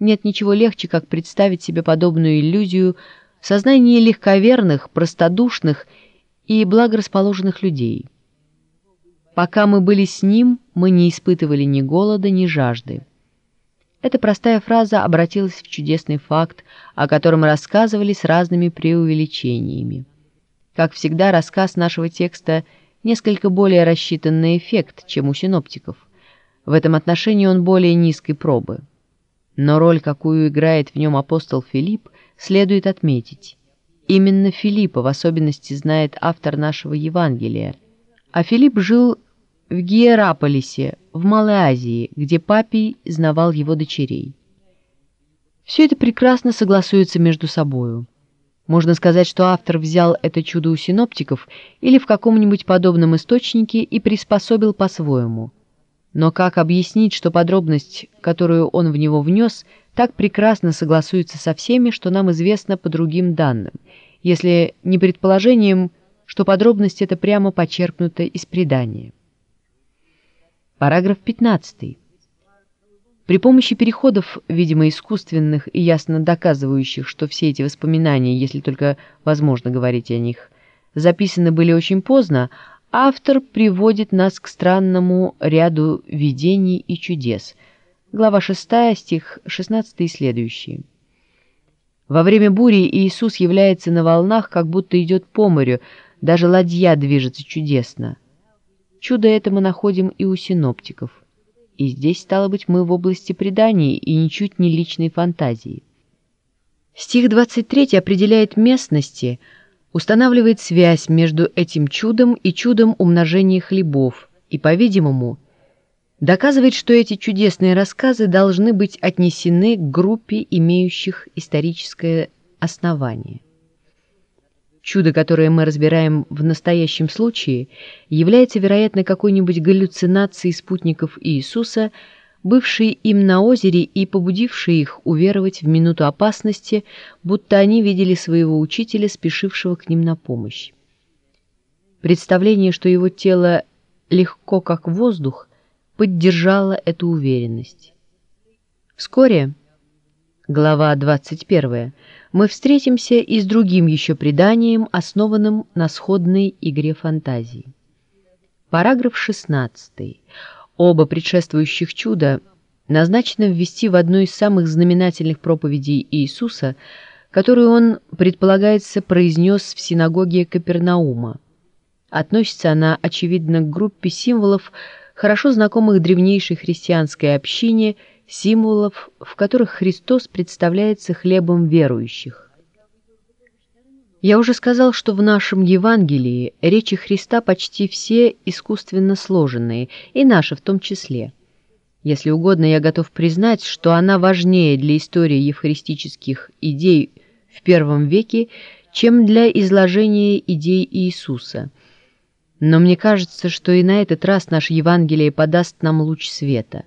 Нет ничего легче, как представить себе подобную иллюзию в сознании легковерных, простодушных и благорасположенных людей. Пока мы были с ним, мы не испытывали ни голода, ни жажды. Эта простая фраза обратилась в чудесный факт, о котором рассказывали с разными преувеличениями. Как всегда, рассказ нашего текста несколько более рассчитан на эффект, чем у синоптиков. В этом отношении он более низкой пробы. Но роль, какую играет в нем апостол Филипп, следует отметить. Именно Филиппа в особенности знает автор нашего Евангелия. А Филипп жил в Гиераполисе, в Малой Азии, где Папий знавал его дочерей. Все это прекрасно согласуется между собою. Можно сказать, что автор взял это чудо у синоптиков или в каком-нибудь подобном источнике и приспособил по-своему. Но как объяснить, что подробность, которую он в него внес, так прекрасно согласуется со всеми, что нам известно по другим данным, если не предположением, что подробность это прямо почерпнута из предания. Параграф 15. При помощи переходов, видимо, искусственных и ясно доказывающих, что все эти воспоминания, если только возможно говорить о них, записаны были очень поздно, автор приводит нас к странному ряду видений и чудес. Глава 6, стих 16 и следующие. Во время бури Иисус является на волнах, как будто идет по морю, даже ладья движется чудесно. Чудо это мы находим и у синоптиков. И здесь, стало быть, мы в области преданий и ничуть не личной фантазии. Стих 23 определяет местности, устанавливает связь между этим чудом и чудом умножения хлебов и, по-видимому, доказывает, что эти чудесные рассказы должны быть отнесены к группе имеющих историческое основание. Чудо, которое мы разбираем в настоящем случае, является, вероятно, какой-нибудь галлюцинацией спутников Иисуса, бывший им на озере и побудивший их уверовать в минуту опасности, будто они видели своего учителя, спешившего к ним на помощь. Представление, что его тело легко, как воздух, поддержало эту уверенность. Вскоре, глава 21, мы встретимся и с другим еще преданием, основанным на сходной игре фантазии. Параграф 16. Оба предшествующих чуда назначено ввести в одну из самых знаменательных проповедей Иисуса, которую он, предполагается, произнес в синагоге Капернаума. Относится она, очевидно, к группе символов, хорошо знакомых древнейшей христианской общине, символов, в которых Христос представляется хлебом верующих. Я уже сказал, что в нашем Евангелии речи Христа почти все искусственно сложенные, и наша в том числе. Если угодно, я готов признать, что она важнее для истории евхаристических идей в первом веке, чем для изложения идей Иисуса. Но мне кажется, что и на этот раз наше Евангелие подаст нам луч света.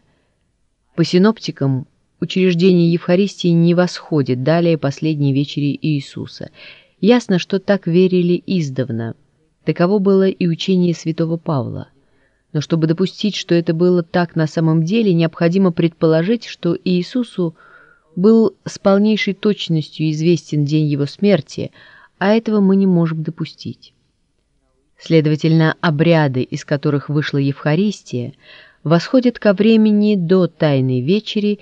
По синоптикам, учреждение Евхаристии не восходит далее последней вечери Иисуса – Ясно, что так верили издавна. Таково было и учение святого Павла. Но чтобы допустить, что это было так на самом деле, необходимо предположить, что Иисусу был с полнейшей точностью известен день его смерти, а этого мы не можем допустить. Следовательно, обряды, из которых вышла Евхаристия, восходят ко времени до Тайной Вечери,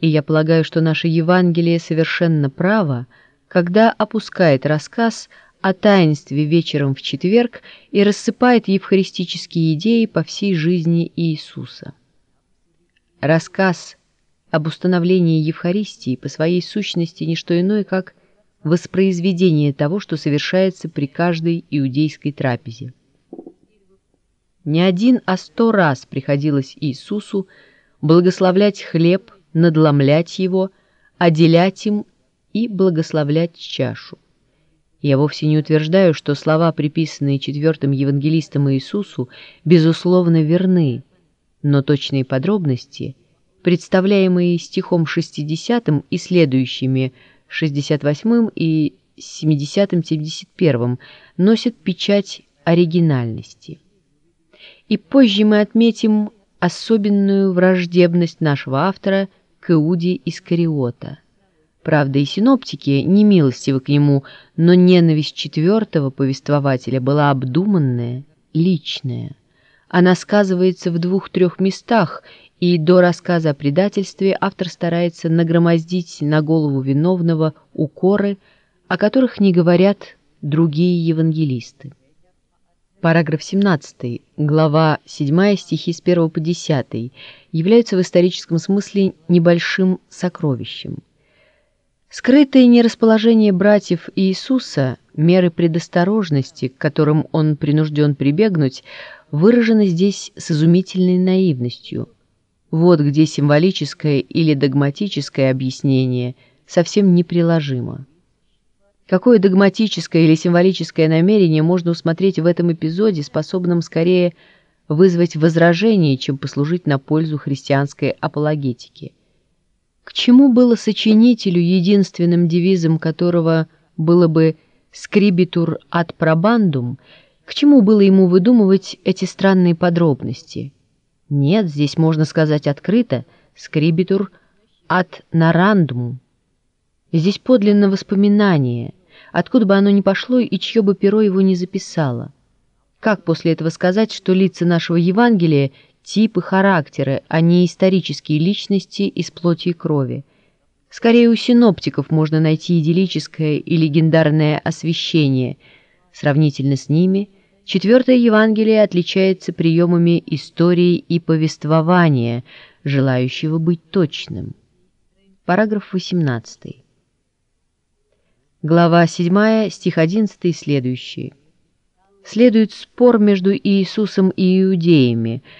и я полагаю, что наше Евангелие совершенно право – когда опускает рассказ о таинстве вечером в четверг и рассыпает евхаристические идеи по всей жизни Иисуса. Рассказ об установлении Евхаристии по своей сущности не что иное, как воспроизведение того, что совершается при каждой иудейской трапезе. Не один, а сто раз приходилось Иисусу благословлять хлеб, надломлять его, отделять им и благословлять чашу. Я вовсе не утверждаю, что слова, приписанные четвертым евангелистом Иисусу, безусловно верны, но точные подробности, представляемые стихом 60 и следующими 68 и 70-71, носят печать оригинальности. И позже мы отметим особенную враждебность нашего автора к Иуде Искариота – Правда, и синоптики не милостивы к нему, но ненависть четвертого повествователя была обдуманная, личная. Она сказывается в двух-трех местах, и до рассказа о предательстве автор старается нагромоздить на голову виновного укоры, о которых не говорят другие евангелисты. Параграф 17, глава 7, стихи с 1 по 10, являются в историческом смысле небольшим сокровищем. Скрытое нерасположение братьев Иисуса, меры предосторожности, к которым он принужден прибегнуть, выражены здесь с изумительной наивностью. Вот где символическое или догматическое объяснение совсем неприложимо. Какое догматическое или символическое намерение можно усмотреть в этом эпизоде, способном скорее вызвать возражение, чем послужить на пользу христианской апологетики? К чему было сочинителю, единственным девизом которого было бы «скрибитур ad probandum», к чему было ему выдумывать эти странные подробности? Нет, здесь можно сказать открыто «скрибитур ad narandum». Здесь подлинно воспоминание, откуда бы оно ни пошло и чье бы перо его не записало. Как после этого сказать, что лица нашего Евангелия типы характеры, а не исторические личности из плоти и крови. Скорее у синоптиков можно найти идиллическое и легендарное освещение. Сравнительно с ними, четвертое Евангелие отличается приемами истории и повествования, желающего быть точным. Параграф 18. Глава 7, стих 11 и следующие. Следует спор между Иисусом и иудеями –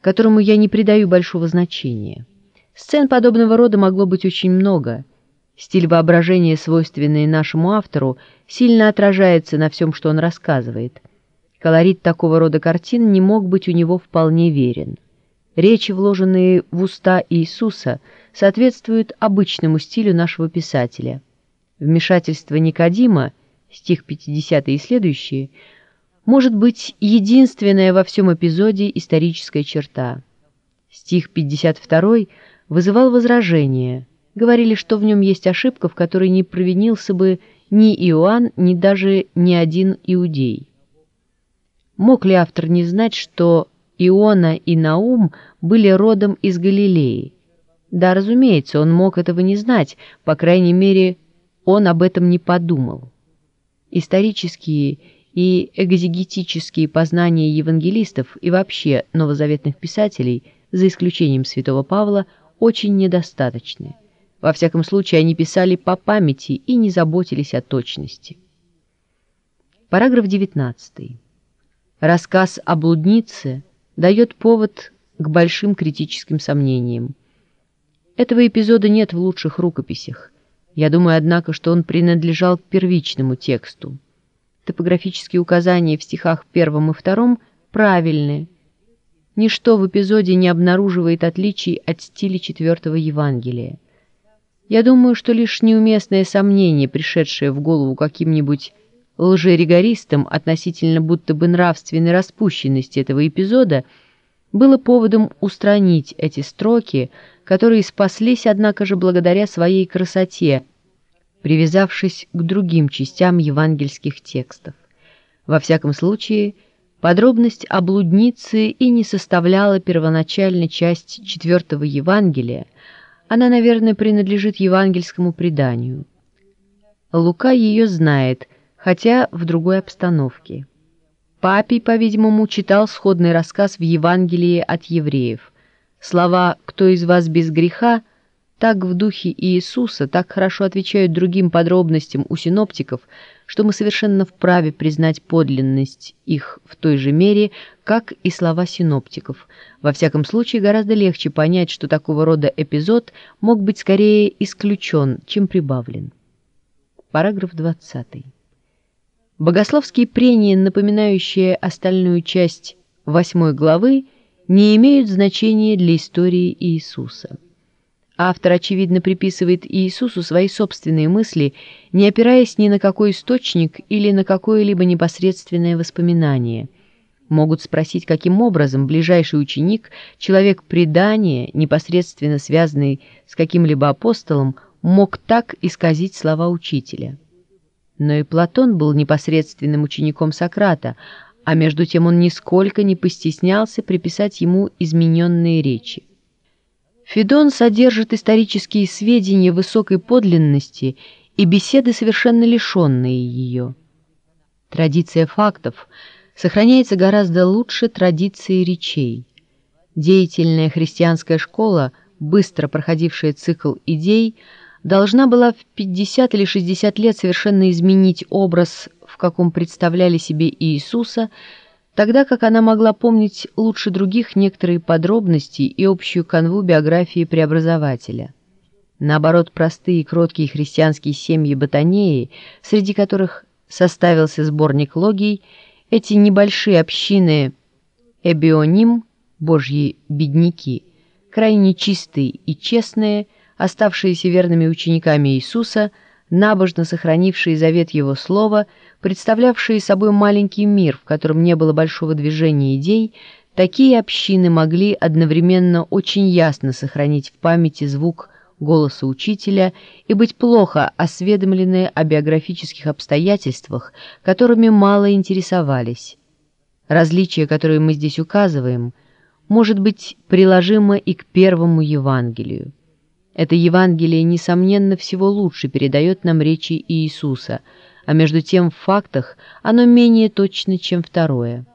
которому я не придаю большого значения. Сцен подобного рода могло быть очень много. Стиль воображения, свойственный нашему автору, сильно отражается на всем, что он рассказывает. Колорит такого рода картин не мог быть у него вполне верен. Речи, вложенные в уста Иисуса, соответствуют обычному стилю нашего писателя. Вмешательство Никодима, стих 50 и следующие, может быть единственная во всем эпизоде историческая черта. Стих 52 вызывал возражение. Говорили, что в нем есть ошибка, в которой не провинился бы ни Иоанн, ни даже ни один иудей. Мог ли автор не знать, что Иона и Наум были родом из Галилеи? Да, разумеется, он мог этого не знать, по крайней мере, он об этом не подумал. Исторические и экзегетические познания евангелистов и вообще новозаветных писателей, за исключением святого Павла, очень недостаточны. Во всяком случае, они писали по памяти и не заботились о точности. Параграф 19. Рассказ о блуднице дает повод к большим критическим сомнениям. Этого эпизода нет в лучших рукописях. Я думаю, однако, что он принадлежал к первичному тексту. Топографические указания в стихах первом и втором правильны. Ничто в эпизоде не обнаруживает отличий от стиля четвертого Евангелия. Я думаю, что лишь неуместное сомнение, пришедшее в голову каким-нибудь лжеригористам относительно будто бы нравственной распущенности этого эпизода было поводом устранить эти строки, которые спаслись, однако же, благодаря своей красоте, привязавшись к другим частям евангельских текстов. Во всяком случае, подробность о блуднице и не составляла первоначальной часть четвертого Евангелия, она, наверное, принадлежит евангельскому преданию. Лука ее знает – хотя в другой обстановке. Папий, по-видимому, читал сходный рассказ в Евангелии от евреев. Слова «Кто из вас без греха?» так в духе Иисуса, так хорошо отвечают другим подробностям у синоптиков, что мы совершенно вправе признать подлинность их в той же мере, как и слова синоптиков. Во всяком случае, гораздо легче понять, что такого рода эпизод мог быть скорее исключен, чем прибавлен. Параграф 20. Богословские прения, напоминающие остальную часть восьмой главы, не имеют значения для истории Иисуса. Автор, очевидно, приписывает Иисусу свои собственные мысли, не опираясь ни на какой источник или на какое-либо непосредственное воспоминание. Могут спросить, каким образом ближайший ученик, человек предания, непосредственно связанный с каким-либо апостолом, мог так исказить слова учителя. Но и Платон был непосредственным учеником Сократа, а между тем он нисколько не постеснялся приписать ему измененные речи. Федон содержит исторические сведения высокой подлинности и беседы, совершенно лишенные ее. Традиция фактов сохраняется гораздо лучше традиции речей. Деятельная христианская школа, быстро проходившая цикл идей, должна была в 50 или 60 лет совершенно изменить образ, в каком представляли себе Иисуса, тогда как она могла помнить лучше других некоторые подробности и общую канву биографии преобразователя. Наоборот, простые и кроткие христианские семьи Ботанеи, среди которых составился сборник логий, эти небольшие общины Эбионим, божьи бедняки, крайне чистые и честные – оставшиеся верными учениками Иисуса, набожно сохранившие завет Его Слова, представлявшие собой маленький мир, в котором не было большого движения идей, такие общины могли одновременно очень ясно сохранить в памяти звук голоса учителя и быть плохо осведомлены о биографических обстоятельствах, которыми мало интересовались. Различие, которое мы здесь указываем, может быть приложимо и к первому Евангелию. Это Евангелие, несомненно, всего лучше передает нам речи Иисуса, а между тем в фактах оно менее точно, чем второе.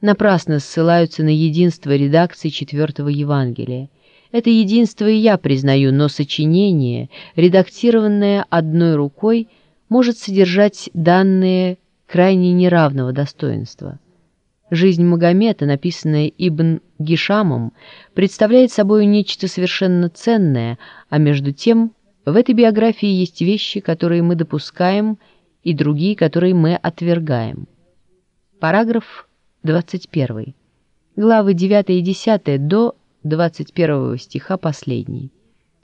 Напрасно ссылаются на единство редакции четвертого Евангелия. Это единство и я признаю, но сочинение, редактированное одной рукой, может содержать данные крайне неравного достоинства. Жизнь Магомета, написанная Ибн Гишамом, представляет собой нечто совершенно ценное, а между тем в этой биографии есть вещи, которые мы допускаем, и другие, которые мы отвергаем. Параграф 21. Главы 9 и 10 до 21 стиха последний.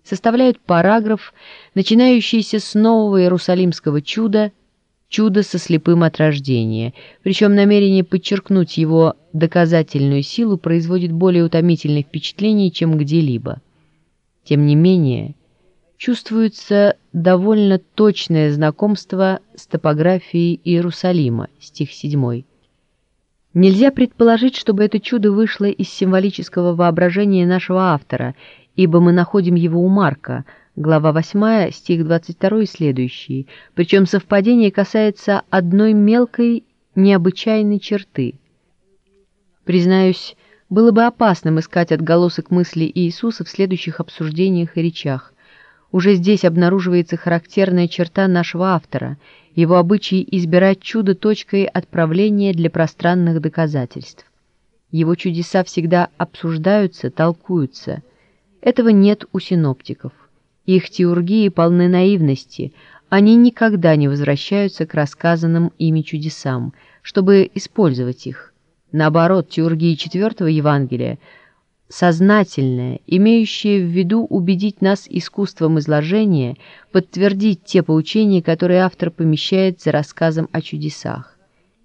Составляют параграф, начинающийся с нового Иерусалимского чуда «Чудо со слепым от рождения», причем намерение подчеркнуть его доказательную силу производит более утомительное впечатление, чем где-либо. Тем не менее, чувствуется довольно точное знакомство с топографией Иерусалима, стих 7. Нельзя предположить, чтобы это чудо вышло из символического воображения нашего автора, ибо мы находим его у Марка, глава 8, стих 22 и следующие, причем совпадение касается одной мелкой необычайной черты. Признаюсь, было бы опасным искать отголосок мысли Иисуса в следующих обсуждениях и речах. Уже здесь обнаруживается характерная черта нашего автора, его обычай избирать чудо точкой отправления для пространных доказательств. Его чудеса всегда обсуждаются, толкуются. Этого нет у синоптиков. Их теургии полны наивности, они никогда не возвращаются к рассказанным ими чудесам, чтобы использовать их. Наоборот, теургии четвертого Евангелия – сознательное, имеющее в виду убедить нас искусством изложения, подтвердить те поучения, которые автор помещает за рассказом о чудесах.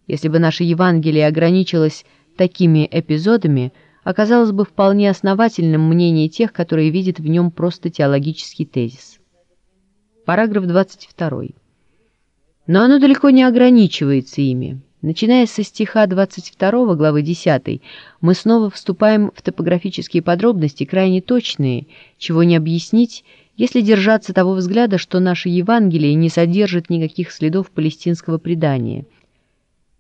Если бы наше Евангелие ограничилось такими эпизодами, оказалось бы вполне основательным мнение тех, которые видят в нем просто теологический тезис. Параграф 22. Но оно далеко не ограничивается ими. Начиная со стиха 22 главы 10, мы снова вступаем в топографические подробности, крайне точные, чего не объяснить, если держаться того взгляда, что наше Евангелие не содержит никаких следов палестинского предания.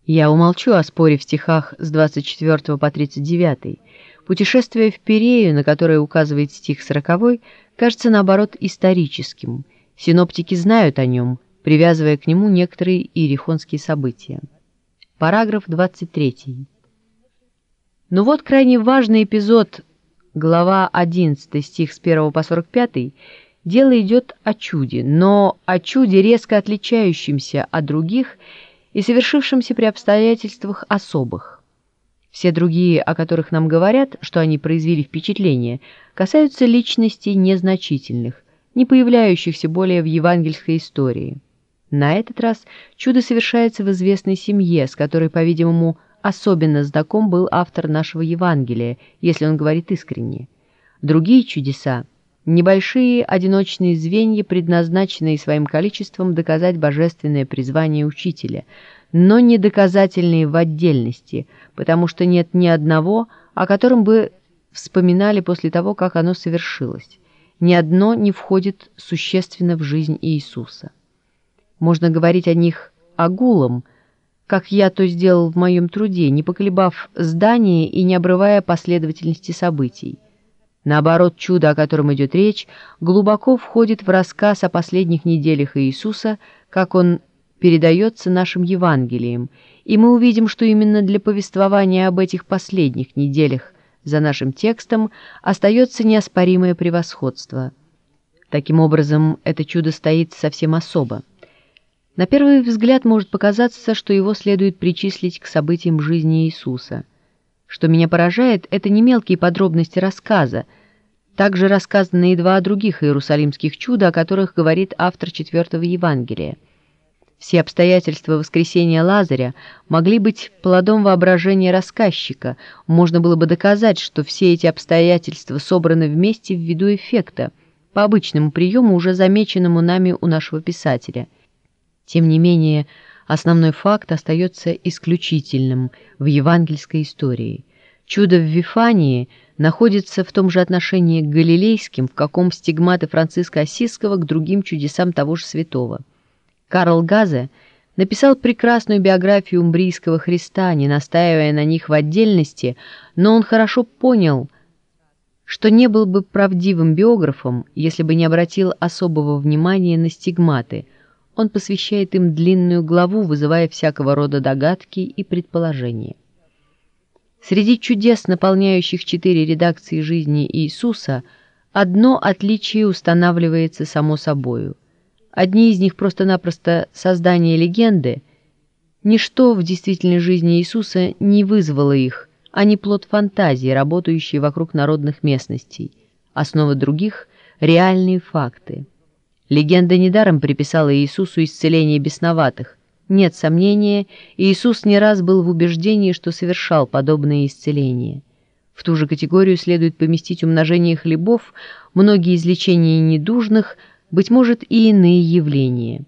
Я умолчу о споре в стихах с 24 по 39. Путешествие в Перею, на которое указывает стих 40, кажется, наоборот, историческим. Синоптики знают о нем, привязывая к нему некоторые иерихонские события. Параграф 23. Ну вот крайне важный эпизод, глава 11, стих с 1 по 45, дело идет о чуде, но о чуде, резко отличающемся от других и совершившемся при обстоятельствах особых. Все другие, о которых нам говорят, что они произвели впечатление, касаются личностей незначительных, не появляющихся более в евангельской истории. На этот раз чудо совершается в известной семье, с которой, по-видимому, особенно знаком был автор нашего Евангелия, если он говорит искренне. Другие чудеса – небольшие одиночные звенья, предназначенные своим количеством доказать божественное призвание учителя, но не доказательные в отдельности, потому что нет ни одного, о котором бы вспоминали после того, как оно совершилось. Ни одно не входит существенно в жизнь Иисуса. Можно говорить о них огулом, как я то сделал в моем труде, не поколебав здание и не обрывая последовательности событий. Наоборот, чудо, о котором идет речь, глубоко входит в рассказ о последних неделях Иисуса, как он передается нашим Евангелием, и мы увидим, что именно для повествования об этих последних неделях за нашим текстом остается неоспоримое превосходство. Таким образом, это чудо стоит совсем особо. На первый взгляд может показаться, что его следует причислить к событиям жизни Иисуса. Что меня поражает, это не мелкие подробности рассказа, также рассказаны и два других иерусалимских чуда, о которых говорит автор четвертого Евангелия. Все обстоятельства воскресения Лазаря могли быть плодом воображения рассказчика, можно было бы доказать, что все эти обстоятельства собраны вместе в виду эффекта, по обычному приему, уже замеченному нами у нашего писателя – тем не менее, основной факт остается исключительным в евангельской истории. Чудо в Вифании находится в том же отношении к галилейским, в каком стигматы Франциска Осиского к другим чудесам того же святого. Карл Газе написал прекрасную биографию умбрийского Христа, не настаивая на них в отдельности, но он хорошо понял, что не был бы правдивым биографом, если бы не обратил особого внимания на стигматы – он посвящает им длинную главу, вызывая всякого рода догадки и предположения. Среди чудес, наполняющих четыре редакции жизни Иисуса, одно отличие устанавливается само собою. Одни из них просто-напросто создание легенды. Ничто в действительной жизни Иисуса не вызвало их, а не плод фантазии, работающей вокруг народных местностей. Основа других — реальные факты. Легенда недаром приписала Иисусу исцеление бесноватых. Нет сомнения, Иисус не раз был в убеждении, что совершал подобное исцеление. В ту же категорию следует поместить умножение хлебов, многие излечения недужных, быть может, и иные явления.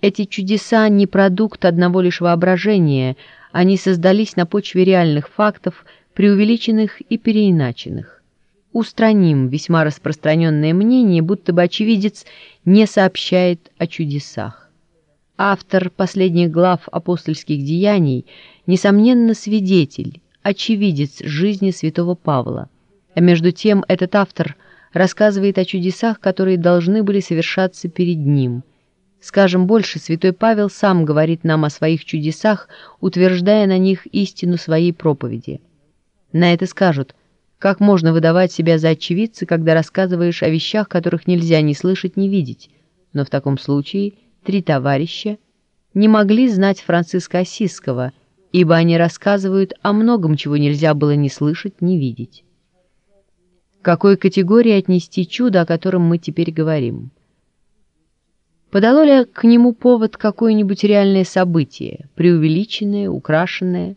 Эти чудеса не продукт одного лишь воображения, они создались на почве реальных фактов, преувеличенных и переиначенных. Устраним весьма распространенное мнение, будто бы очевидец не сообщает о чудесах. Автор последних глав апостольских деяний, несомненно, свидетель, очевидец жизни святого Павла. А между тем этот автор рассказывает о чудесах, которые должны были совершаться перед ним. Скажем больше, святой Павел сам говорит нам о своих чудесах, утверждая на них истину своей проповеди. На это скажут, как можно выдавать себя за очевидца, когда рассказываешь о вещах, которых нельзя ни слышать, ни видеть. Но в таком случае три товарища не могли знать Франциска Осиского – ибо они рассказывают о многом, чего нельзя было ни слышать, ни видеть. К какой категории отнести чудо, о котором мы теперь говорим? Подало ли к нему повод какое-нибудь реальное событие, преувеличенное, украшенное?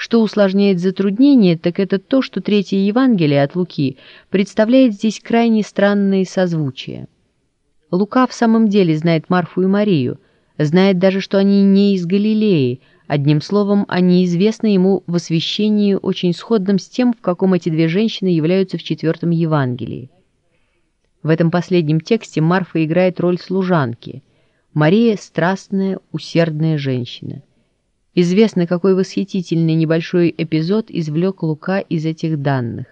Что усложняет затруднение, так это то, что Третье Евангелие от Луки представляет здесь крайне странные созвучия. Лука в самом деле знает Марфу и Марию, знает даже, что они не из Галилеи, Одним словом, они известны ему в освящении очень сходным с тем, в каком эти две женщины являются в четвертом Евангелии. В этом последнем тексте Марфа играет роль служанки. Мария – страстная, усердная женщина. Известно, какой восхитительный небольшой эпизод извлек Лука из этих данных.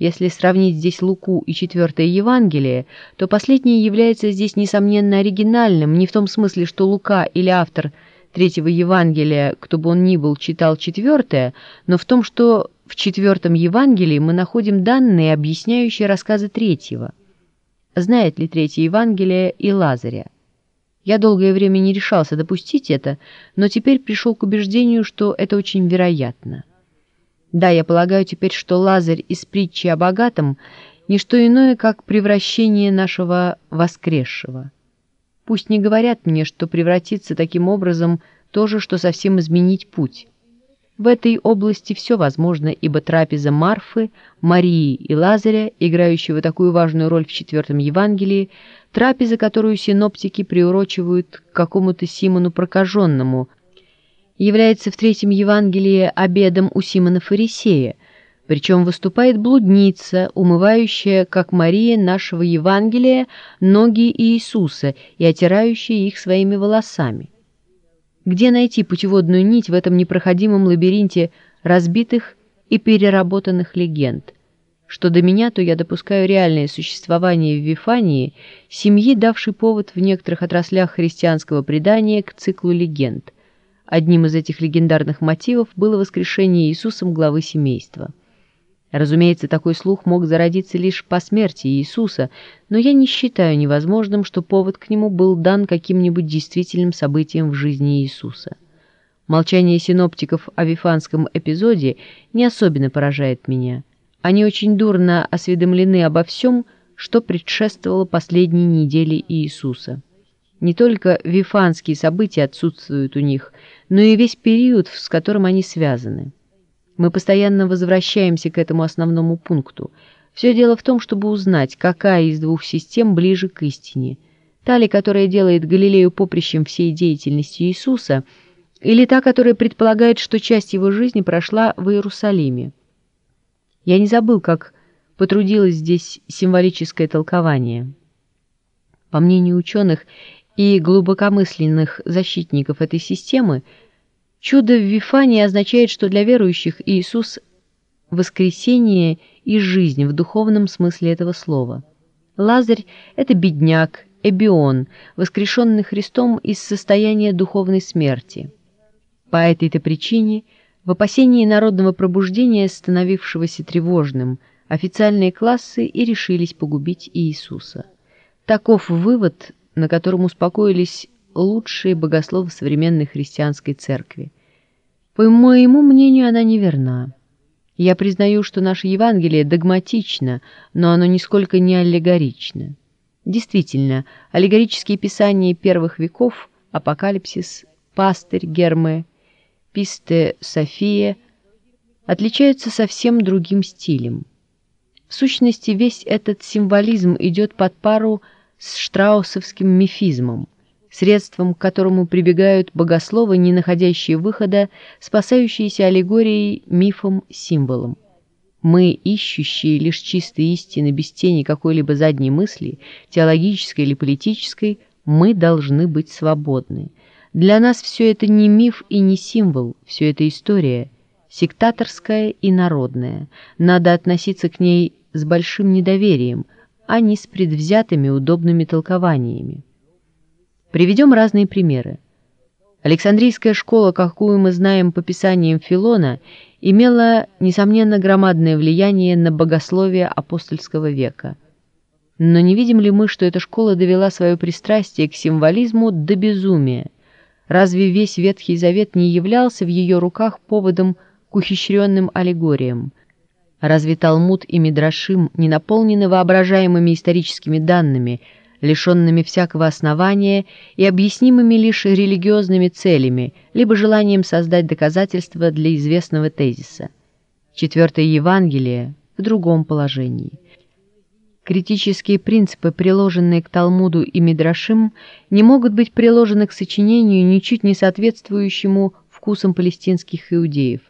Если сравнить здесь Луку и четвертое Евангелие, то последнее является здесь, несомненно, оригинальным, не в том смысле, что Лука или автор – третьего Евангелия, кто бы он ни был, читал четвертое, но в том, что в четвертом Евангелии мы находим данные, объясняющие рассказы третьего. Знает ли третье Евангелие и Лазаря? Я долгое время не решался допустить это, но теперь пришел к убеждению, что это очень вероятно. Да, я полагаю теперь, что Лазарь из притчи о богатом – не что иное, как превращение нашего воскресшего. Пусть не говорят мне, что превратиться таким образом то же, что совсем изменить путь. В этой области все возможно, ибо трапеза Марфы, Марии и Лазаря, играющего такую важную роль в четвертом Евангелии, трапеза, которую синоптики приурочивают к какому-то Симону прокаженному, является в третьем Евангелии обедом у Симона Фарисея, причем выступает блудница, умывающая, как Мария нашего Евангелия, ноги Иисуса и отирающая их своими волосами. Где найти путеводную нить в этом непроходимом лабиринте разбитых и переработанных легенд? Что до меня, то я допускаю реальное существование в Вифании семьи, давшей повод в некоторых отраслях христианского предания к циклу легенд. Одним из этих легендарных мотивов было воскрешение Иисусом главы семейства. Разумеется, такой слух мог зародиться лишь по смерти Иисуса, но я не считаю невозможным, что повод к нему был дан каким-нибудь действительным событием в жизни Иисуса. Молчание синоптиков о вифанском эпизоде не особенно поражает меня. Они очень дурно осведомлены обо всем, что предшествовало последней неделе Иисуса. Не только вифанские события отсутствуют у них, но и весь период, с которым они связаны. Мы постоянно возвращаемся к этому основному пункту. Все дело в том, чтобы узнать, какая из двух систем ближе к истине. Та ли, которая делает Галилею поприщем всей деятельности Иисуса, или та, которая предполагает, что часть его жизни прошла в Иерусалиме. Я не забыл, как потрудилось здесь символическое толкование. По мнению ученых и глубокомысленных защитников этой системы, Чудо в Вифании означает, что для верующих Иисус – воскресение и жизнь в духовном смысле этого слова. Лазарь – это бедняк, эбион, воскрешенный Христом из состояния духовной смерти. По этой-то причине, в опасении народного пробуждения, становившегося тревожным, официальные классы и решились погубить Иисуса. Таков вывод, на котором успокоились лучшие богословы современной христианской церкви. По моему мнению, она неверна. Я признаю, что наше Евангелие догматично, но оно нисколько не аллегорично. Действительно, аллегорические писания первых веков «Апокалипсис», «Пастырь», «Герме», «Писте София» отличаются совсем другим стилем. В сущности, весь этот символизм идет под пару с штраусовским мифизмом, средством к которому прибегают богословы, не находящие выхода, спасающиеся аллегорией, мифом, символом. Мы, ищущие лишь чистой истины без тени какой-либо задней мысли, теологической или политической, мы должны быть свободны. Для нас все это не миф и не символ, все это история, сектаторская и народная. Надо относиться к ней с большим недоверием, а не с предвзятыми удобными толкованиями. Приведем разные примеры. Александрийская школа, какую мы знаем по писаниям Филона, имела, несомненно, громадное влияние на богословие апостольского века. Но не видим ли мы, что эта школа довела свое пристрастие к символизму до безумия? Разве весь Ветхий Завет не являлся в ее руках поводом к ухищренным аллегориям? Разве Талмуд и Мидрашим не наполнены воображаемыми историческими данными – лишенными всякого основания и объяснимыми лишь религиозными целями, либо желанием создать доказательства для известного тезиса. Четвертое Евангелие в другом положении. Критические принципы, приложенные к Талмуду и Мидрашим, не могут быть приложены к сочинению, ничуть не соответствующему вкусам палестинских иудеев.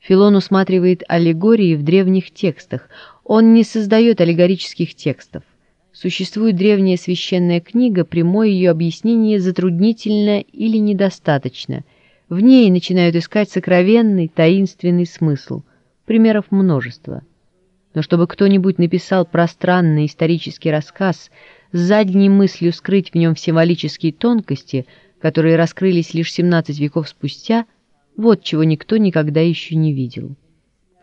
Филон усматривает аллегории в древних текстах, он не создает аллегорических текстов. Существует древняя священная книга, прямое ее объяснение затруднительно или недостаточно. В ней начинают искать сокровенный, таинственный смысл. Примеров множество. Но чтобы кто-нибудь написал пространный исторический рассказ с задней мыслью скрыть в нем символические тонкости, которые раскрылись лишь 17 веков спустя, вот чего никто никогда еще не видел.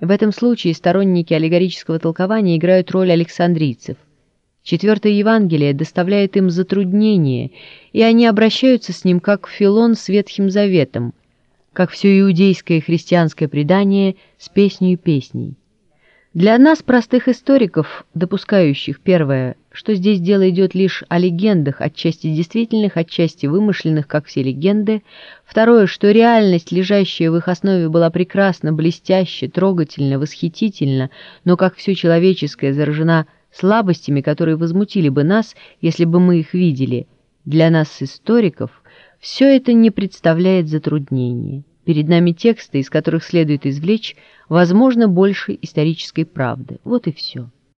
В этом случае сторонники аллегорического толкования играют роль александрийцев. Четвертое Евангелие доставляет им затруднения, и они обращаются с ним как Филон с Ветхим Заветом, как все иудейское и христианское предание с песней песней. Для нас, простых историков, допускающих, первое, что здесь дело идет лишь о легендах, отчасти действительных, отчасти вымышленных, как все легенды, второе, что реальность, лежащая в их основе, была прекрасна, блестяща, трогательна, восхитительна, но, как все человеческое, заражена слабостями, которые возмутили бы нас, если бы мы их видели. Для нас, историков, все это не представляет затруднения. Перед нами тексты, из которых следует извлечь, возможно, больше исторической правды. Вот и все.